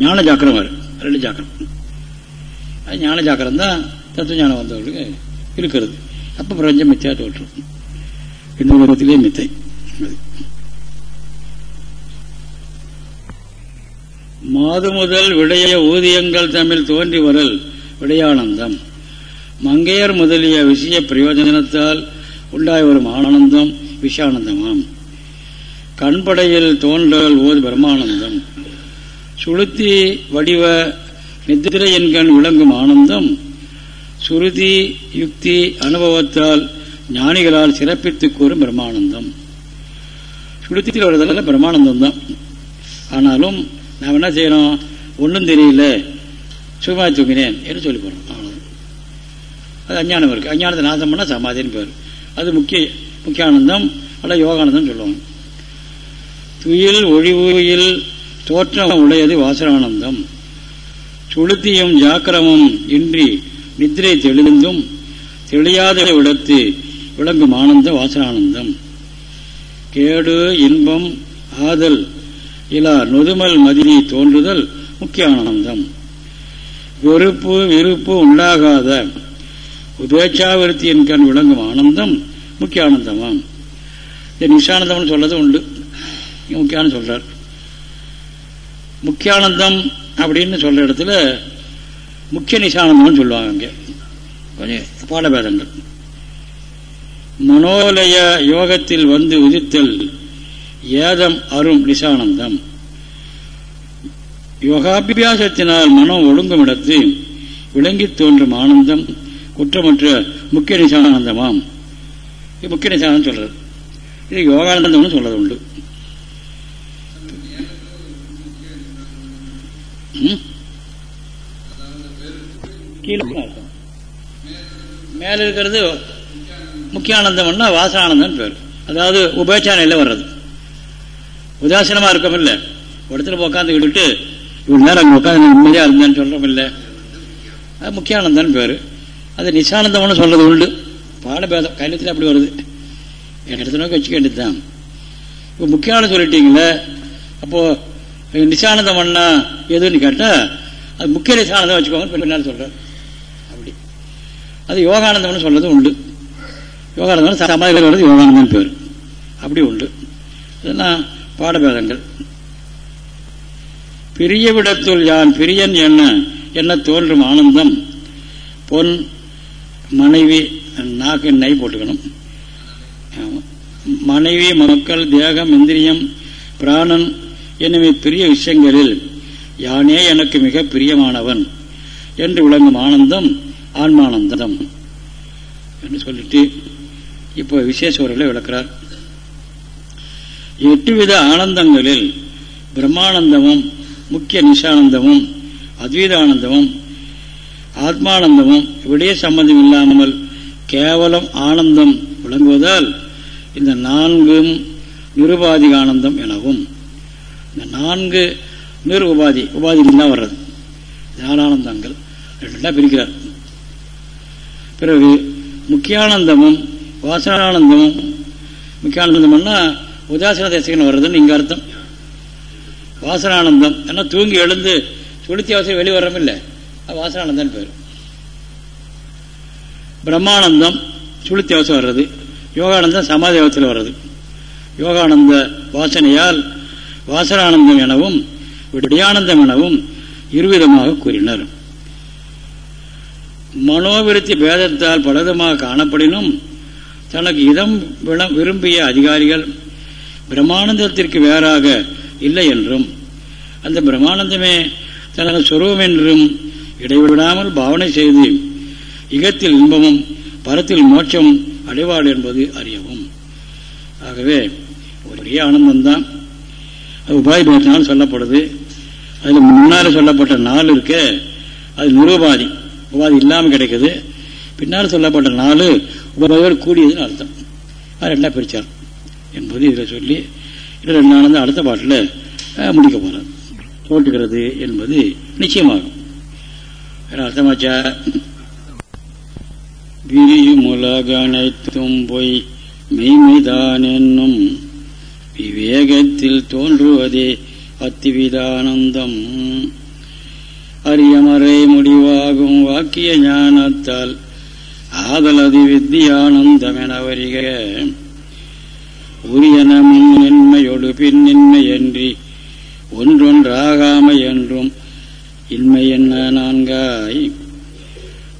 ஞான ஜாக்கிரம் வரும் ரெண்டு ஜாக்கிரம் அது ஞான ஜாக்கிரம் தான் தத்துவ ஞானம் வந்தவர்களுக்கு இருக்கிறது. அப்ப பிரபஞ்சம் மித்தியா தோற்றும் இந்த மித்தை. மாது முதல் விடைய ஊதியங்கள் தமிழ் தோன்றி வரல் விடயானந்தம். மங்கையர் முதலிய விஷய பிரயோஜனத்தால் உண்டாய் வரும் ஆனந்தம் விஷயானந்தமாம் கண்படையில் தோன்றல் ஓது பிரம்மானந்தம். சுளுத்தி வடிவ நித்திரை என்கண் விளங்கும் ஆனந்தம் சுருதி யுக்தி அனுபவத்தால் ஞானிகளால் சிறப்பித்து கூறும் பிரம்மானந்தம். சுளுத்தியில் வருதல்ல பிரம்மானந்தம் தான் ஆனாலும் நாம் என்ன செய்யணும் ஒன்றும் தெரியல. சும்மா தூங்கினேன் என்று சொல்லி போகிறோம் ஆனந்தம் அது அஞ்ஞானம் இருக்குது அஞ்ஞானத்தை நாசம் பண்ணால் சமாதின்னு பேர். அது முக்கிய முக்கியானந்தம் அல்ல யோகானந்தம் சொல்லுவாங்க. துயில் ஒழிவுயில் தோற்றம் உடையது வாசரானந்தம் சுளுத்தியும் ஜாக்கிரமும் இன்றி நித்திரை தெளிந்தும் தெளியாத விடத்து விளங்கும் ஆனந்த வாசரானந்தம் கேடு இன்பம் ஆதல் இலா நொதுமல் மதிரி தோன்றுதல் முக்கிய ஆனந்தம். வெறுப்பு விருப்பு உண்டாகாத உபேட்சாவிருத்தி கண் விளங்கும் ஆனந்தம் முக்கிய ஆனந்தமாம். இந்த நிஷானந்தம்னு சொல்றது உண்டு. இங்க சொல்றார். முக்கியானந்தம் அப்படின்னு சொல்ற இடத்துல முக்கிய நிஷானந்தம்னு சொல்லுவாங்க அங்கே கொஞ்சம் பாடபேதங்கள் மனோலய யோகத்தில் வந்து உதித்தல் ஏதம் அரும் நிஷானந்தம் யோகாபியாசத்தினால் மனம் ஒழுங்கும் இடத்து விளங்கி தோன்றும் ஆனந்தம் குற்றமற்ற முக்கிய நிஷானந்தமாம் இது முக்கிய நிஷானந்தம் சொல்றது. இது யோகானந்தம்னு சொல்றது உண்டு கீழே அர்த்தம் மேல இருக்கிறது முக்கியானந்தம்னா வாசனானந்தம் பேர். அதாவது உபேட்சா நிலை வர்றது. உதாசீனமா இருக்கோம் இல்ல. இடத்துல உட்காந்து விட்டுட்டு இவ்வளவு நேரம் உட்காந்து நிம்மதியா இருந்தேன்னு சொல்றோம் இல்ல. அது முக்கியானந்தம் பேரு. அது நிசானந்தம்னு சொல்றது உண்டு. பாடபேதம் கைலத்தில் அப்படி வருது. என் இடத்துல நோக்கி வச்சுக்க வேண்டியதுதான். இப்போ முக்கியானந்தம் சொல்லிட்டீங்களே அப்போ நிசானந்தம் எதுன்னு கேட்டா அது முக்கிய நிசானந்தம் வச்சுக்கோங்க பின்னால் சொல்றேன் அப்படி. அது யோகானந்தம்னு சொல்றது உண்டு. யோகானந்தம் சமாதிகள் யோகானந்தம் பேர். அப்படி உண்டு. இதெல்லாம் பாடபேதங்கள். பிரிய விடத்துள் யான் பிரியன் என்ன என்ன தோன்றும் ஆனந்தம்? பொன் மனைவி நாக்கு நெய் போட்டுக்கணும். மனைவி மக்கள் தேகம் இந்திரியம் பிராணன் என்னும் பிரிய விஷயங்களில் யானே எனக்கு மிக பிரியமானவன் என்று விளங்கும் ஆனந்தம் ஆன்மானந்தம் என்று சொல்லிட்டு இப்போ விசேஷ உரைகளை விளக்கிறார். எட்டு வித ஆனந்தங்களில் பிரம்மானந்தமும் முக்கிய நிஷானந்தமும் அத்வீதானந்தமும் ஆத்மானந்தமும் விடய சம்பந்தம் இல்லாமல் கேவலம் ஆனந்தம் விளங்குவதால் இந்த நான்கும் நிருபாதிக ஆனந்தம் எனவும் இந்த நான்கு நிரு உபாதி உபாதி தான் வர்றது. ஞானானந்தங்கள் ரெண்டா பிரிக்கிறார். பிறகு முக்கியானந்தமும் வாசனானந்தமும் முக்கியானந்தம்னா உதாசன தேசகன் வர்றதுன்னு இங்கே அர்த்தம். வாசனானந்தம் ஏன்னா தூங்கி எழுந்து சுளுத்தி அவசியம் வெளியே இல்லை. அது வாசனானந்தம் பேர். பிரம்மானந்தம் சுளுத்தி அவசியம் வர்றது. யோகானந்தம் சமாதி அவசத்தில் வர்றது. யோகானந்த வாசனையால் வாசரானந்தம் எனவும் விடயானந்தம் எனவும் இருவிதமாக கூறினர். மனோவிருத்தி பேதத்தால் பலவிதமாக காணப்படினும் தனக்கு இதம் விள- விரும்பிய அதிகாரிகள் பிரம்மானந்தத்திற்கு வேறாக இல்லை என்றும் அந்த பிரம்மானந்தமே தனது சொருவம் என்றும் இடைவிடாமல் பாவனை செய்து இகத்தில் இன்பமும் பரத்தில் மோட்சம் அடைவாள் என்பது அறியவும். ஆகவே ஒரே ஆனந்தம்தான். உபாதி பேசினால் சொல்லப்படுது. அதில் முன்னால் சொல்லப்பட்ட நாள் இருக்க அது நிருபாதி. உபாதி இல்லாமல் கிடைக்குது. பின்னால் சொல்லப்பட்ட நாள் உபாதியோடு கூடியதுன்னு அர்த்தம். அது ரெண்டாக பிரித்தார் என்பது இதில் சொல்லி இல்லை ரெண்டு ஆனந்தம் அடுத்த பாட்டில் முடிக்க போகிறார் தோற்றுகிறது என்பது நிச்சயமாகும். வேற அர்த்தமாச்சா? விரியும் உலக அனைத்தும் பொய் மெய்மைதான் என்னும் விவேகத்தில் தோன்றுவதே அத்திவிதானந்தம். அரியமறை முடிவாகும் வாக்கிய ஞானத்தால் ஆதலது என வருக. உரியன முன்னின்மையொடு பின்னின்மையன்றி ஒன்றொன்றாகாமை என்றும் இன்மை என்ன நான்காய்?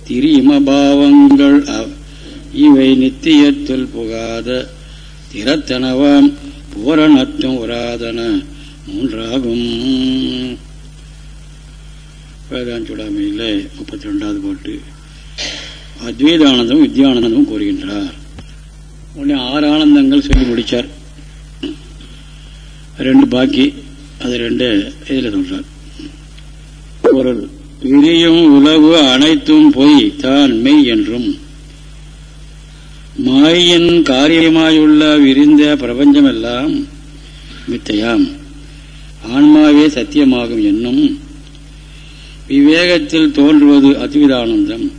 திரிமபாவங்கள் இவை நித்தியத்தில் புகாத திறத்தனவாம் பூரணத்தும் உராதன மூன்றாகும். வேதாஞ்சுடாமையில் முப்பத்தி ரெண்டாவது பாட்டு அத்வைதானந்தம் வித்யானந்தமும் கூறுகின்றார். உடனே ஆறு ஆனந்தங்கள் சொல்லி முடித்தார் ரெண்டு பாக்கி அது ரெண்டு இதில் சொல்றார். பொருள் விரியும் உளவு அனைத்தும் பொய் தான் மெய் என்றும். மாயின் காரியமாயுள்ள விரிந்த பிரபஞ்சமெல்லாம் மித்தையாம். ஆன்மாவே சத்தியமாகும் என்னும் விவேகத்தில் தோன்றுவது அத்விதானந்தம்.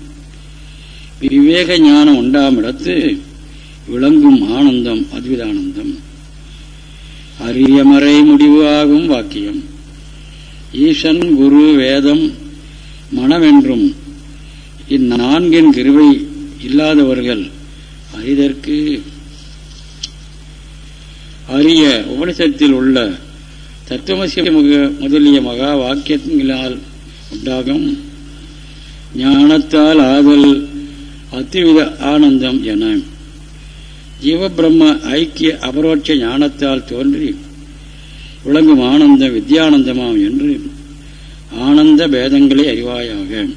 விவேக ஞானம் உண்டாமிடத்து விளங்கும் ஆனந்தம் அத்விதானந்தம். அரியமறை முடிவு ஆகும் வாக்கியம். ஈசன் குரு வேதம் மனமென்றும் இந்நான்கின் கிருவை இல்லாதவர்கள் இதற்கு அரிய உபனிஷத்தில் உள்ள தத்துவசிய முதலிய மகா வாக்கியங்களால் உண்டாகும் ஞானத்தால் ஆதல் அத்துவித ஆனந்தம் என ஜீவபிரம்ம ஐக்கிய அபரோட்ச ஞானத்தால் தோன்றி விளங்கும் ஆனந்தம் வித்யானந்தமாம் என்று ஆனந்த பேதங்களை அறிவாயாக.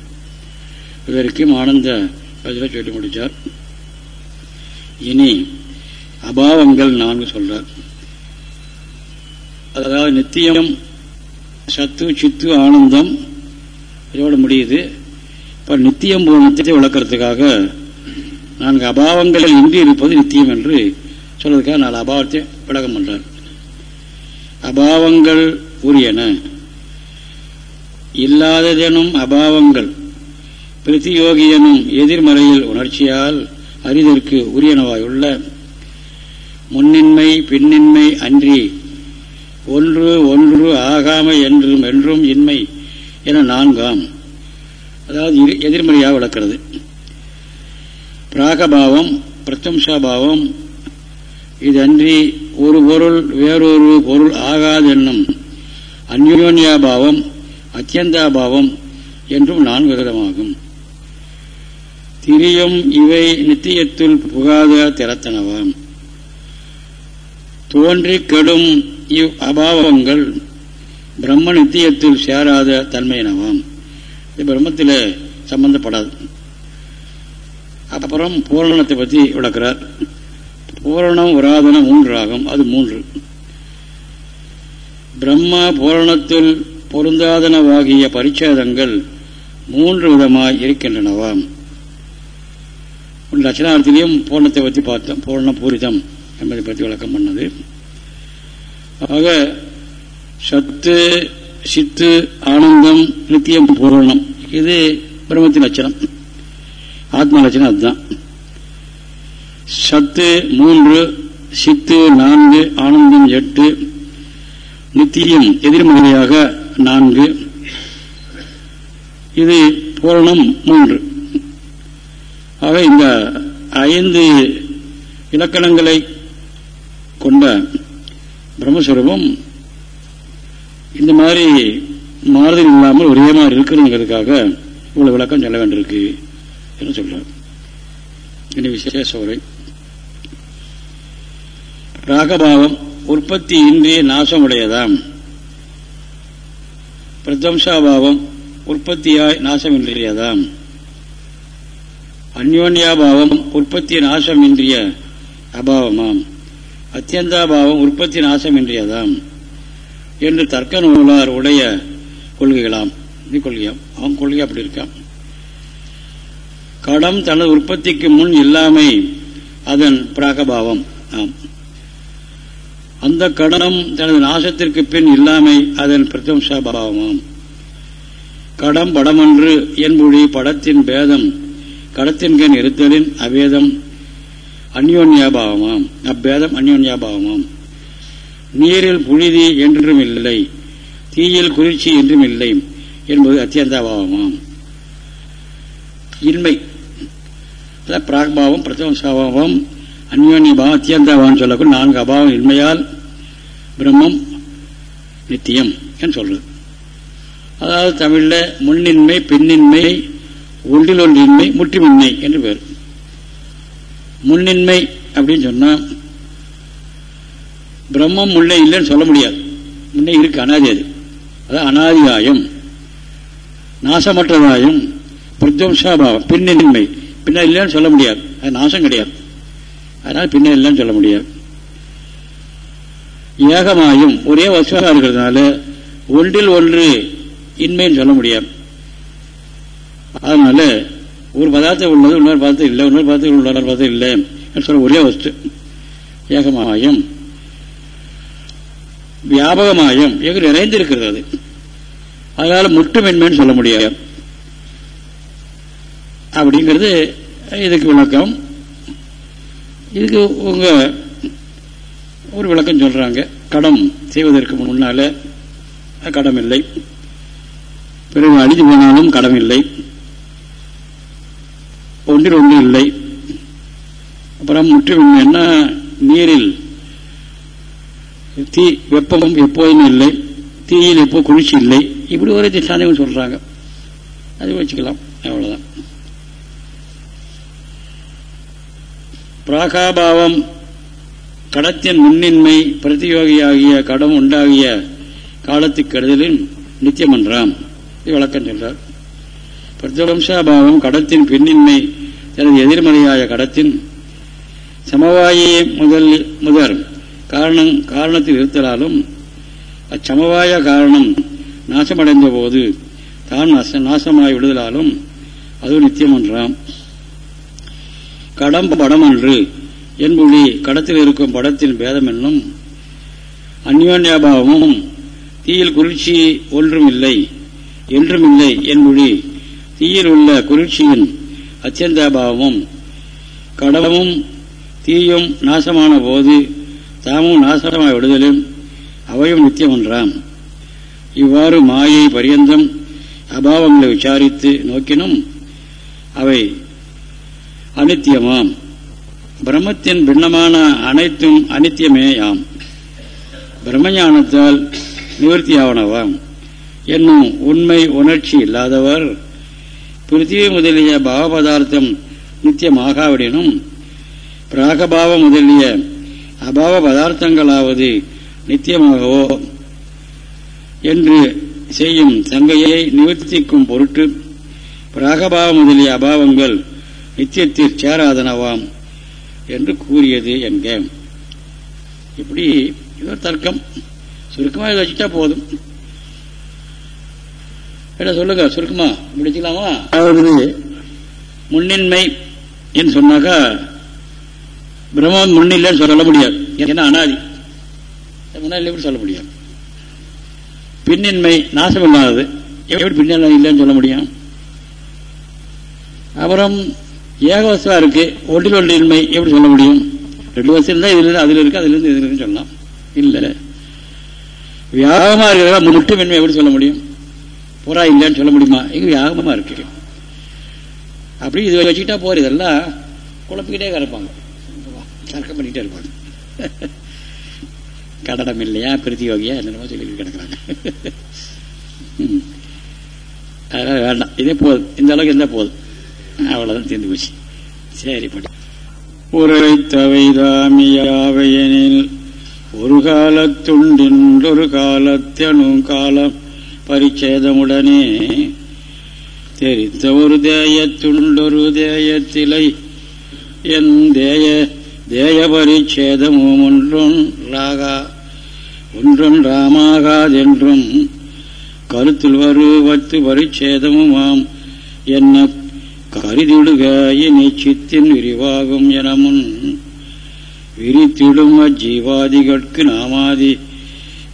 இதற்கும் ஆனந்த பதில சொல்லி முடித்தார். இனி அபாவங்கள் நான்கு சொல்றார். அதாவது நித்தியம் சத்து சித்து ஆனந்தம் இதோட முடியுது. இப்போ நித்தியம் நித்தியத்தை விளக்கிறதுக்காக நான்கு அபாவங்களில் இன்றி இருப்பது நித்தியம் என்று சொல்வதற்காக நாலு அபாவத்தை விளக்கம் பண்றார். அபாவங்கள் உரியன. இல்லாததெனும் அபாவங்கள். பிரதியோகியனும் எதிர்மறையில் உணர்ச்சியால் அறிதற்கு உரியனவாயுள்ள முன்னின்மை பின்னின்மை அன்றி ஒன்று ஒன்று ஆகாமை என்றும் என்றும் இன்மை என நான்காம். அதாவது எதிர்மறையாக விளக்கிறது. பிராகபாவம் பிரத்தம்சாபாவம் இதன்றி ஒரு பொருள் வேறொரு பொருள் ஆகாதென்னும் அந்யோன்யாபாவம் அத்தியந்தாபாவம் என்றும் நான்கு விதமாகும் திரியும் இவை நித்தியத்துள் புகாத திறத்தனவாம் தோன்றி கெடும் இவ் அபாவங்கள் பிரம்ம நித்தியத்தில் சேராத தன்மையினவாம் இது பிரம்மத்தில் சம்பந்தப்படாது. அப்புறம் பூரணத்தை பற்றி விளக்கிறார். பூரணம் உராதனம் மூன்று ஆகும் அது மூன்று. பிரம்ம பூரணத்தில் பொருந்தாதனவாகிய பரிச்சேதங்கள் மூன்று விதமாய் இருக்கின்றனவாம் லட்சணார்த்திலையும் பூர்ணத்தை பற்றி பார்த்தோம் பூர்ண பூரிதம் என்பதை பற்றி விளக்கம் பண்ணது. ஆக சத்து சித்து ஆனந்தம் நித்தியம் பூரணம் இது பிரம்மத்தின் லட்சணம். ஆத்ம லட்சணம் அதுதான். சத்து மூன்று சித்து நான்கு ஆனந்தம் எட்டு நித்தியம் எதிர்மறையாக நான்கு. இது பூரணம் மூன்று. ஆக இந்த ஐந்து இலக்கணங்களை கொண்ட பிரம்மஸ்வரூபம் இந்த மாதிரி மாறுதல் இல்லாமல் ஒரே மாதிரி இருக்கணுங்கிறதுக்காக இவ்வளவு விளக்கம் சொல்ல வேண்டியிருக்கு என்று சொல்றார். இனி விசேஷ உரை ராகபாவம் உற்பத்தி இன்றி நாசமுடையதாம். பிரதம்சாபாவம் உற்பத்தியாய் நாசமின்றியதாம். அந்யோன்யாபாவம் உற்பத்தி நாசம் இன்றிய அபாவமாம். அத்தியந்தாபாவம் உற்பத்தி நாசம் இன்றியதாம் என்று தர்க்க நூலார் உடைய கொள்கைகளாம். இது கொள்கையாம் அவன் கொள்கை அப்படி இருக்கான். கடம் தனது உற்பத்திக்கு முன் இல்லாமை அதன் பிராகபாவம். ஆம். அந்த கடனம் தனது நாசத்திற்கு பின் இல்லாமை அதன் பிரதம்சாபாவமாம் கடம் படமன்று என்பொழி படத்தின் பேதம் கடத்தின்கண் இருத்தலின் அபேதம் அந்யோன்யாபாவமாம். அப்பேதம் அந்யோன்யாபாவமாம். நீரில் புழுதி என்றும் இல்லை. தீயில் குளிர்ச்சி என்றும் இல்லை என்பது அத்தியந்தாபாவமாம். இன்மை. அதான் பிராக்பாவம் பிரதமசாபாவம் அந்யோன்யபாவம் அத்தியந்தாபாவம் சொல்லக்கூடிய நான்கு அபாவம் இன்மையால் பிரம்மம் நித்தியம் என்று சொல்றது. அதாவது தமிழில் முன்னின்மை பெண்ணின்மை ஒன்றில் ஒன்றின்மை முற்றுமின்மை என்று பேர் முன்னின்மை அப்படின்னு சொன்னால் பிரம்மம் முன்னே இல்லைன்னு சொல்ல முடியாது. முன்னே இருக்கு அனாதி அது. அதான் அனாதியாயம். நாசமற்றதாயும் பிரத்வம்சாபாவம் பின்னின்மை. பின்ன இல்லைன்னு சொல்ல முடியாது. அது நாசம் கிடையாது. அதனால் பின்ன இல்லைன்னு சொல்ல முடியாது. ஏகமாயும் ஒரே வசுவாக இருக்கிறதுனால ஒன்றில் ஒன்று இன்மைன்னு சொல்ல முடியாது. அதனால ஒரு பதார்த்தம் உள்ளது இன்னொரு பதார்த்தம் இல்லை இன்னொரு பதார்த்தம் இன்னொரு பதார்த்தம் இல்லை சொல்ல ஒரே வஸ்து. ஏகமாயம். வியாபகமாயம். எங்கு நிறைந்திருக்கிறது அது. அதனால முட்டுமென்மைன்னு சொல்ல முடியாது. அப்படிங்கிறது இதுக்கு விளக்கம். இதுக்கு உங்க ஒரு விளக்கம் சொல்றாங்க. கடம் செய்வதற்கு முன்னால கடம் இல்லை பிறகு அழிஞ்சு போனாலும் கடம் இல்லை ஒன்றில் ஒன்று இல்லை. அப்புறம் முற்றிலும் என்ன? நீரில். தீ வெப்பமும் எப்போதும் இல்லை. தீயில் எப்போ குளிர்ச்சி இல்லை. இப்படி ஒரு திசாந்தம் சொல்றாங்க. அது வச்சுக்கலாம். அவ்வளவுதான். பிராகாபாவம் கடத்தின் முன்னின்மை பிரதியோகியாகிய கடம் உண்டாகிய காலத்துக்கு கெடுதலின் நித்தியமன்றாம். விளக்கம் சொல்றார். பிரத்யவம்சாபாவம் கடத்தின் பின்னின்மை எனது எதிர்மறையாய கடத்தின் சமவாயே முதல் முதல் காரணம் காரணத்தில் இருத்தலாலும் அச்சமவாய காரணம் நாசமடைந்த போது தான் நாசமாய் விடுதலாலும் அது நித்தியம் என்றாம். கடம்பு கடம் படமன்று என்பொழி கடத்தில் இருக்கும் படத்தின் பேதம் என்னும் அந்யோன்யாபாவமும் தீயில் குளிர்ச்சி ஒன்றும் இல்லை என்றும் இல்லை என்பொழி தீயில் உள்ள குளிர்ச்சியின் அச்சந்தாபாவமும் கடவும் தீயும் நாசமான போது தாமும் நாசமாக விடுதலும் அவையும் நித்தியம் ஒன்றாம். இவ்வாறு மாயை பரியந்தம் அபாவங்களை விசாரித்து நோக்கினும் அவை அனித்தியமாம். பிரம்மத்தின் பின்னமான அனைத்தும் அனித்தியமேயாம். பிரம்மஞானத்தால் நிவர்த்தியாவனவாம். என்னும் உண்மை உணர்ச்சி இல்லாதவர் பிருத்திவி முதலிய பாவ பதார்த்தம் நித்தியமாகாவிடனும் பிராகபாவம் முதலிய அபாவ பதார்த்தங்களாவது நித்தியமாகவோ என்று செய்யும் தங்கையை நிவர்த்திக்கும் பொருட்டு பிராகபாவ முதலிய அபாவங்கள் நித்தியத்தில் சேராதனவாம் என்று கூறியது என்க. இப்படி இது தர்க்கம். சுருக்கமாக இதை வச்சுட்டா போதும். என்ன சொல்லுங்க சுருக்கமா. முடிச்சுக்கலாமா? அதாவது முன்னின்மை என்று சொன்னாக்கா பிரம்மம் முன்னில்லைன்னு சொல்ல முடியாது. ஏன்னா அனாதி. முன்னாடி எப்படி சொல்ல முடியும்? பின்னின்மை நாசம் இல்லாதது எப்படி பின்னல் இல்லைன்னு சொல்ல முடியும்? அப்புறம் ஏகவசமா இருக்கு. ஒன்றில் ஒன்றின்மை எப்படி சொல்ல முடியும்? ரெண்டு வருஷம் இருந்தா இதுல இருந்து அதுல இருக்கு அதுல இருந்து இதுல இருக்கு சொல்லலாம். இல்ல. வியாகமா இருக்கிறதா முட்டுமின்மை எப்படி சொல்ல முடியும்? புறா இல்லைன்னு சொல்ல முடியுமா? இங்கே யாகமாக இருக்கு. அப்படி இது வச்சுக்கிட்டா போகிற இதெல்லாம் குழப்பிக்கிட்டே கிடப்பாங்க. தர்க்கம் பண்ணிட்டே இருப்பாங்க. கடடம் இல்லையா? பிரதி யோகியா என்னென்னமோ சொல்லி கிடக்குறாங்க. அதனால் வேண்டாம். இதே போதும். இந்த அளவுக்கு இருந்தால் போதும். அவ்வளோதான் தீர்ந்து போச்சு. சரி தவை உரைத்தவைதாமியாவையனில் ஒரு காலத்துண்டின்றொரு காலத்தெனும் காலம். பரிச்சேதமுடனே தெரித்த ஒரு தேயத்துண்டொரு தேயத்திலை. என் தேய தேய பரிச்சேதமும் ஒன்றும் ராகா ஒன்றும் ராமாகாதென்றும் கருத்தில் வருவத்து பரிச்சேதமுமாம். என்ன கருதிடுக இனி சித்தின் விரிவாகும் என முன் விரித்திடும் அஜீவாதிகட்கு நாமாதி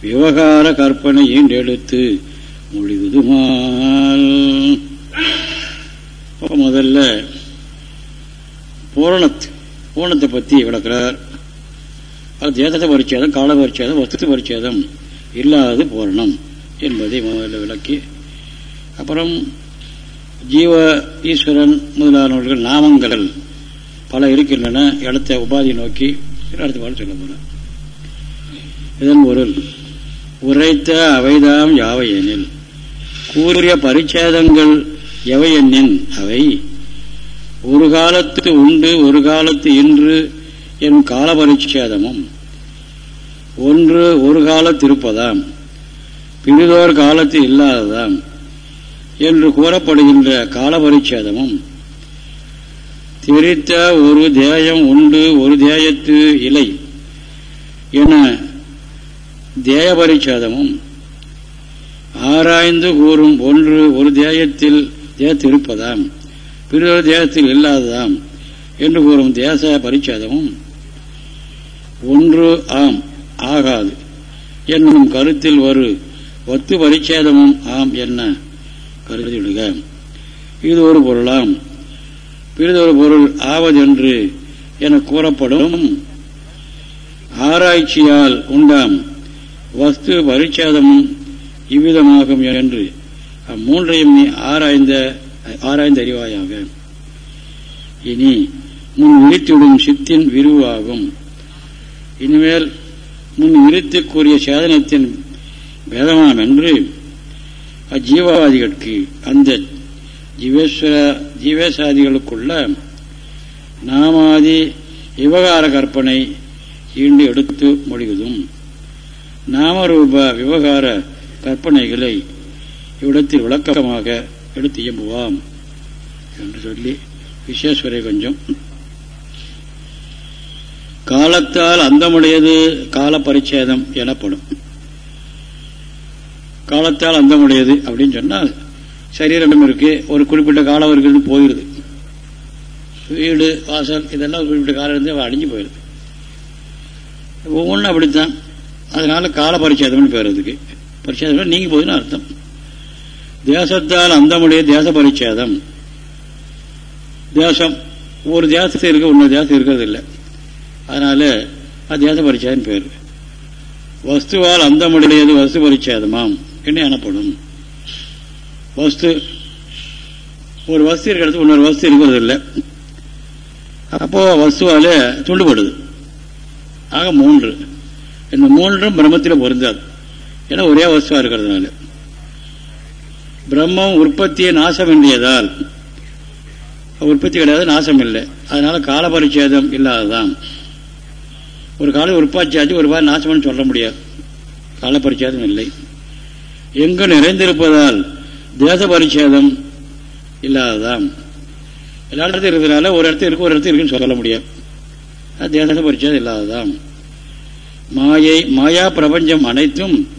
விவகார கற்பனை மொழிவதுமால் முடிதுமால் முதல்ல பூரணத்து பூரணத்தை பற்றி விளக்கிறார். அது தேசத்தை பரிச்சேதம் கால பரிச்சேதம் வஸ்து பரிச்சேதம். இல்லாதது பூரணம் என்பதை முதல்ல விளக்கி அப்புறம் ஜீவ ஈஸ்வரன் முதலானவர்கள் நாமங்கள் பல இருக்கின்றன இடத்த உபாதி நோக்கி அடுத்த பாடம் சொல்ல போகிறேன் இதன் பொருள் உரைத்த அவைதாம் யாவை எனில் கூறிய பரிச்சேதங்கள் எவை என்னின் அவை ஒரு காலத்து உண்டு ஒரு காலத்து இன்று என் கால பரிச்சேதமும். ஒன்று ஒரு காலத்திருப்பதாம் பிறிதோர் காலத்து இல்லாததாம் என்று கூறப்படுகின்ற கால பரிச்சேதமும். திரித்த ஒரு தேயம் உண்டு ஒரு தேயத்து இலை என தேய பரிச்சேதமும். ஆராய்ந்து கூறும் ஒன்று ஒரு தேயத்தில் இருப்பதாம் பிறர் தேசத்தில் இல்லாததாம் என்று கூறும் தேச பரிச்சேதமும் ஒன்று ஆம் ஆகாது. என்னும் கருத்தில் ஒரு ஒத்து பரிச்சேதமும் ஆம் என்ன கருதிவிடுக இது ஒரு பொருளாம். பிறிதொரு பொருள் ஆவதென்று என கூறப்படும் ஆராய்ச்சியால் உண்டாம். வஸ்து பரிச்சேதமும் இவ்விதமாகும் என்று அம்மூன்றையும் நீ ஆராய்ந்த ஆராய்ந்த அறிவாயாக. இனி முன் விரித்துவிடும் சித்தின் விரிவாகும். இனிமேல் முன் விரித்து கூறிய சேதனத்தின் வேதமாம் என்று அஜீவவாதிகளுக்கு அந்த ஜீவேஸ்வர ஜீவேசாதிகளுக்குள்ள நாமாதி விவகார கற்பனை ஈண்டு எடுத்து மொழிவதும் நாமரூப விவகார கற்பனைகளை இவ்விடத்தில் விளக்கமாக எடுத்து இயம்புவாம் என்று சொல்லி விஸ்வேஸ்வரை கொஞ்சம் காலத்தால் அந்தமுடையது கால பரிச்சேதம் எனப்படும். காலத்தால் அந்தமுடையது அப்படின்னு சொன்னால் சரீரம் இருக்கு ஒரு குறிப்பிட்ட காலம் இருக்குன்னு போயிடுது வீடு வாசல் இதெல்லாம் குறிப்பிட்ட காலம் இருந்து அழிஞ்சு போயிடுது ஒவ்வொன்றும் அப்படித்தான். அதனால கால பரிச்சேதம்னு பேர் அதுக்கு. பரிச்சேதம் நீங்கி போகுதுன்னு அர்த்தம். தேசத்தால் அந்தமுடைய தேச பரிச்சேதம். தேசம் ஒரு தேசத்தை இருக்க இன்னொரு தேசம் இருக்கிறது இல்லை அதனால அது தேச பரிச்சேதம் பேர். வஸ்துவால் அந்தமுடையது வஸ்து பரிச்சேதமாம். என்று எனப்படும்? வஸ்து ஒரு வஸ்து இருக்கிறது இன்னொரு வஸ்து இருக்கிறது இல்லை அப்போ வஸ்துவால துண்டுபடுது. ஆக மூன்று. இந்த மூன்றும் பிரம்மத்தில் பொருந்தாது. ஏன்னா ஒரே வஸ்துவா இருக்கிறதுனால பிரம்மம் உற்பத்தியை நாசம் என்றியதால் உற்பத்தி கிடையாது நாசம் இல்லை அதனால கால பரிச்சேதம் இல்லாததான் ஒரு காலம் உற்பத்தியாச்சு ஒரு வாரம் நாசம்னு சொல்ல முடியாது. கால பரிச்சேதம் இல்லை. எங்கு நிறைந்திருப்பதால் தேச பரிச்சேதம் இல்லாததான் எல்லா இடத்துல இருக்கிறதுனால ஒரு இடத்துல இருக்கு ஒரு இடத்துல இருக்குன்னு சொல்ல முடியாது. அது தேச பரிச்சேதம் இல்லாததான் மாயை மாயா பிரபஞ்சம் அனைத்தும்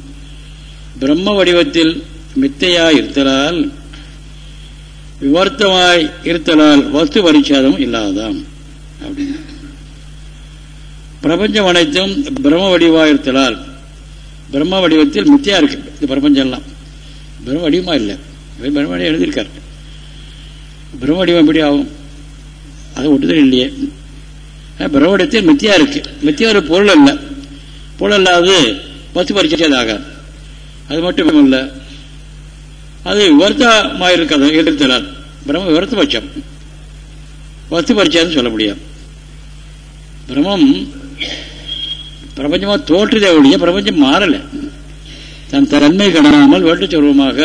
பிரம்ம வடிவத்தில் மித்தையா இருத்தலால் விவர்த்தமாய் இருத்தலால் வஸ்து பரிச்சாதம் இல்லாதாம். அப்படின்னு. பிரபஞ்சம் அனைத்தும் பிரம்ம வடிவாக இருத்தலால் பிரம்ம வடிவத்தில் மித்தியா இருக்கு இந்த பிரபஞ்சம்லாம் பிரம்ம வடிவமா இல்லை. பிரம்ம வடிவம் எழுதியிருக்கார். பிரம்ம வடிவம் எப்படி ஆகும்? அது ஒட்டுதல் இல்லையே. பிரம்ம வடிவத்தில் மித்தியா இருக்கு. மித்தியா ஒரு பொருள் அல்ல. பொருள் அல்லாது வஸ்து பரிச்சது ஆகாது. அது மட்டும் இல்லை அது விவர்த்தமாக இருக்கிறது இருத்தலால் பிரம்ம விவரத்து பட்சம் வஸ்து பரிச்சயம் சொல்ல முடியாது. பிரம்மம் பிரபஞ்சமாக தோற்றுதே ஒழிய பிரபஞ்சம் மாறலை. தன் தன்மை கடனாமல் வேட்டு சொருவமாக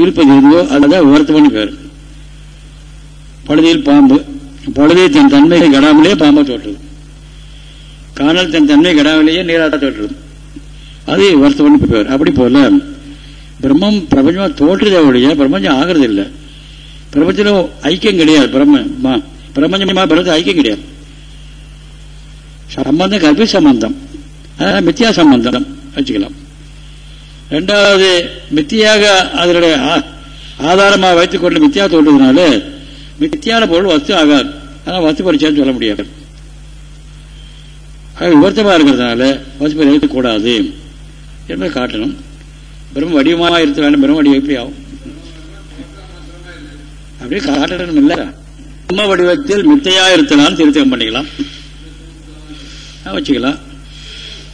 இருப்பது இருந்தோ அதுதான் விவரத்தமான பேர் பழுதியில் பாம்பு பழுதை தன் தன்மையை கடாமலேயே பாம்பை தோற்றுது. காணல் தன் தன்மை கடாமலேயே நீராட்ட தோற்றுது. அது விவரத்தம்னு பேர் அப்படி போல பிரம்மம் பிரபஞ்சமா தோற்றுதே ஒழிய பிரபஞ்சம் ஆகிறது இல்லை. பிரபஞ்சத்தில் ஐக்கியம் கிடையாது. பிரம்ம பிரபஞ்சமா பிரபஞ்சம் ஐக்கியம் கிடையாது. சம்பந்தம் கல்வி சம்பந்தம். அதனால மித்தியா சம்பந்தம். வச்சுக்கலாம். ரெண்டாவது மித்தியாக அதனுடைய ஆதாரமாக வைத்துக் கொண்டு மித்தியா தோன்றதுனால மித்தியான பொருள் வஸ்து ஆகாது. ஆனால் வஸ்து பரிச்சான்னு சொல்ல முடியாது. விவர்த்தமாக இருக்கிறதுனால வஸ்து பரிசு கூடாது என்பதை காட்டணும்? பிரம்ம வடிவமாக இருக்க வேண்டும் பிரம்ம வடிவம் எப்படி ஆகும். அப்படியே காட்டணும் இல்ல. பிரம்ம வடிவத்தில் மித்தையா இருத்தலாம் திருத்தம் பண்ணிக்கலாம். வச்சுக்கலாம்.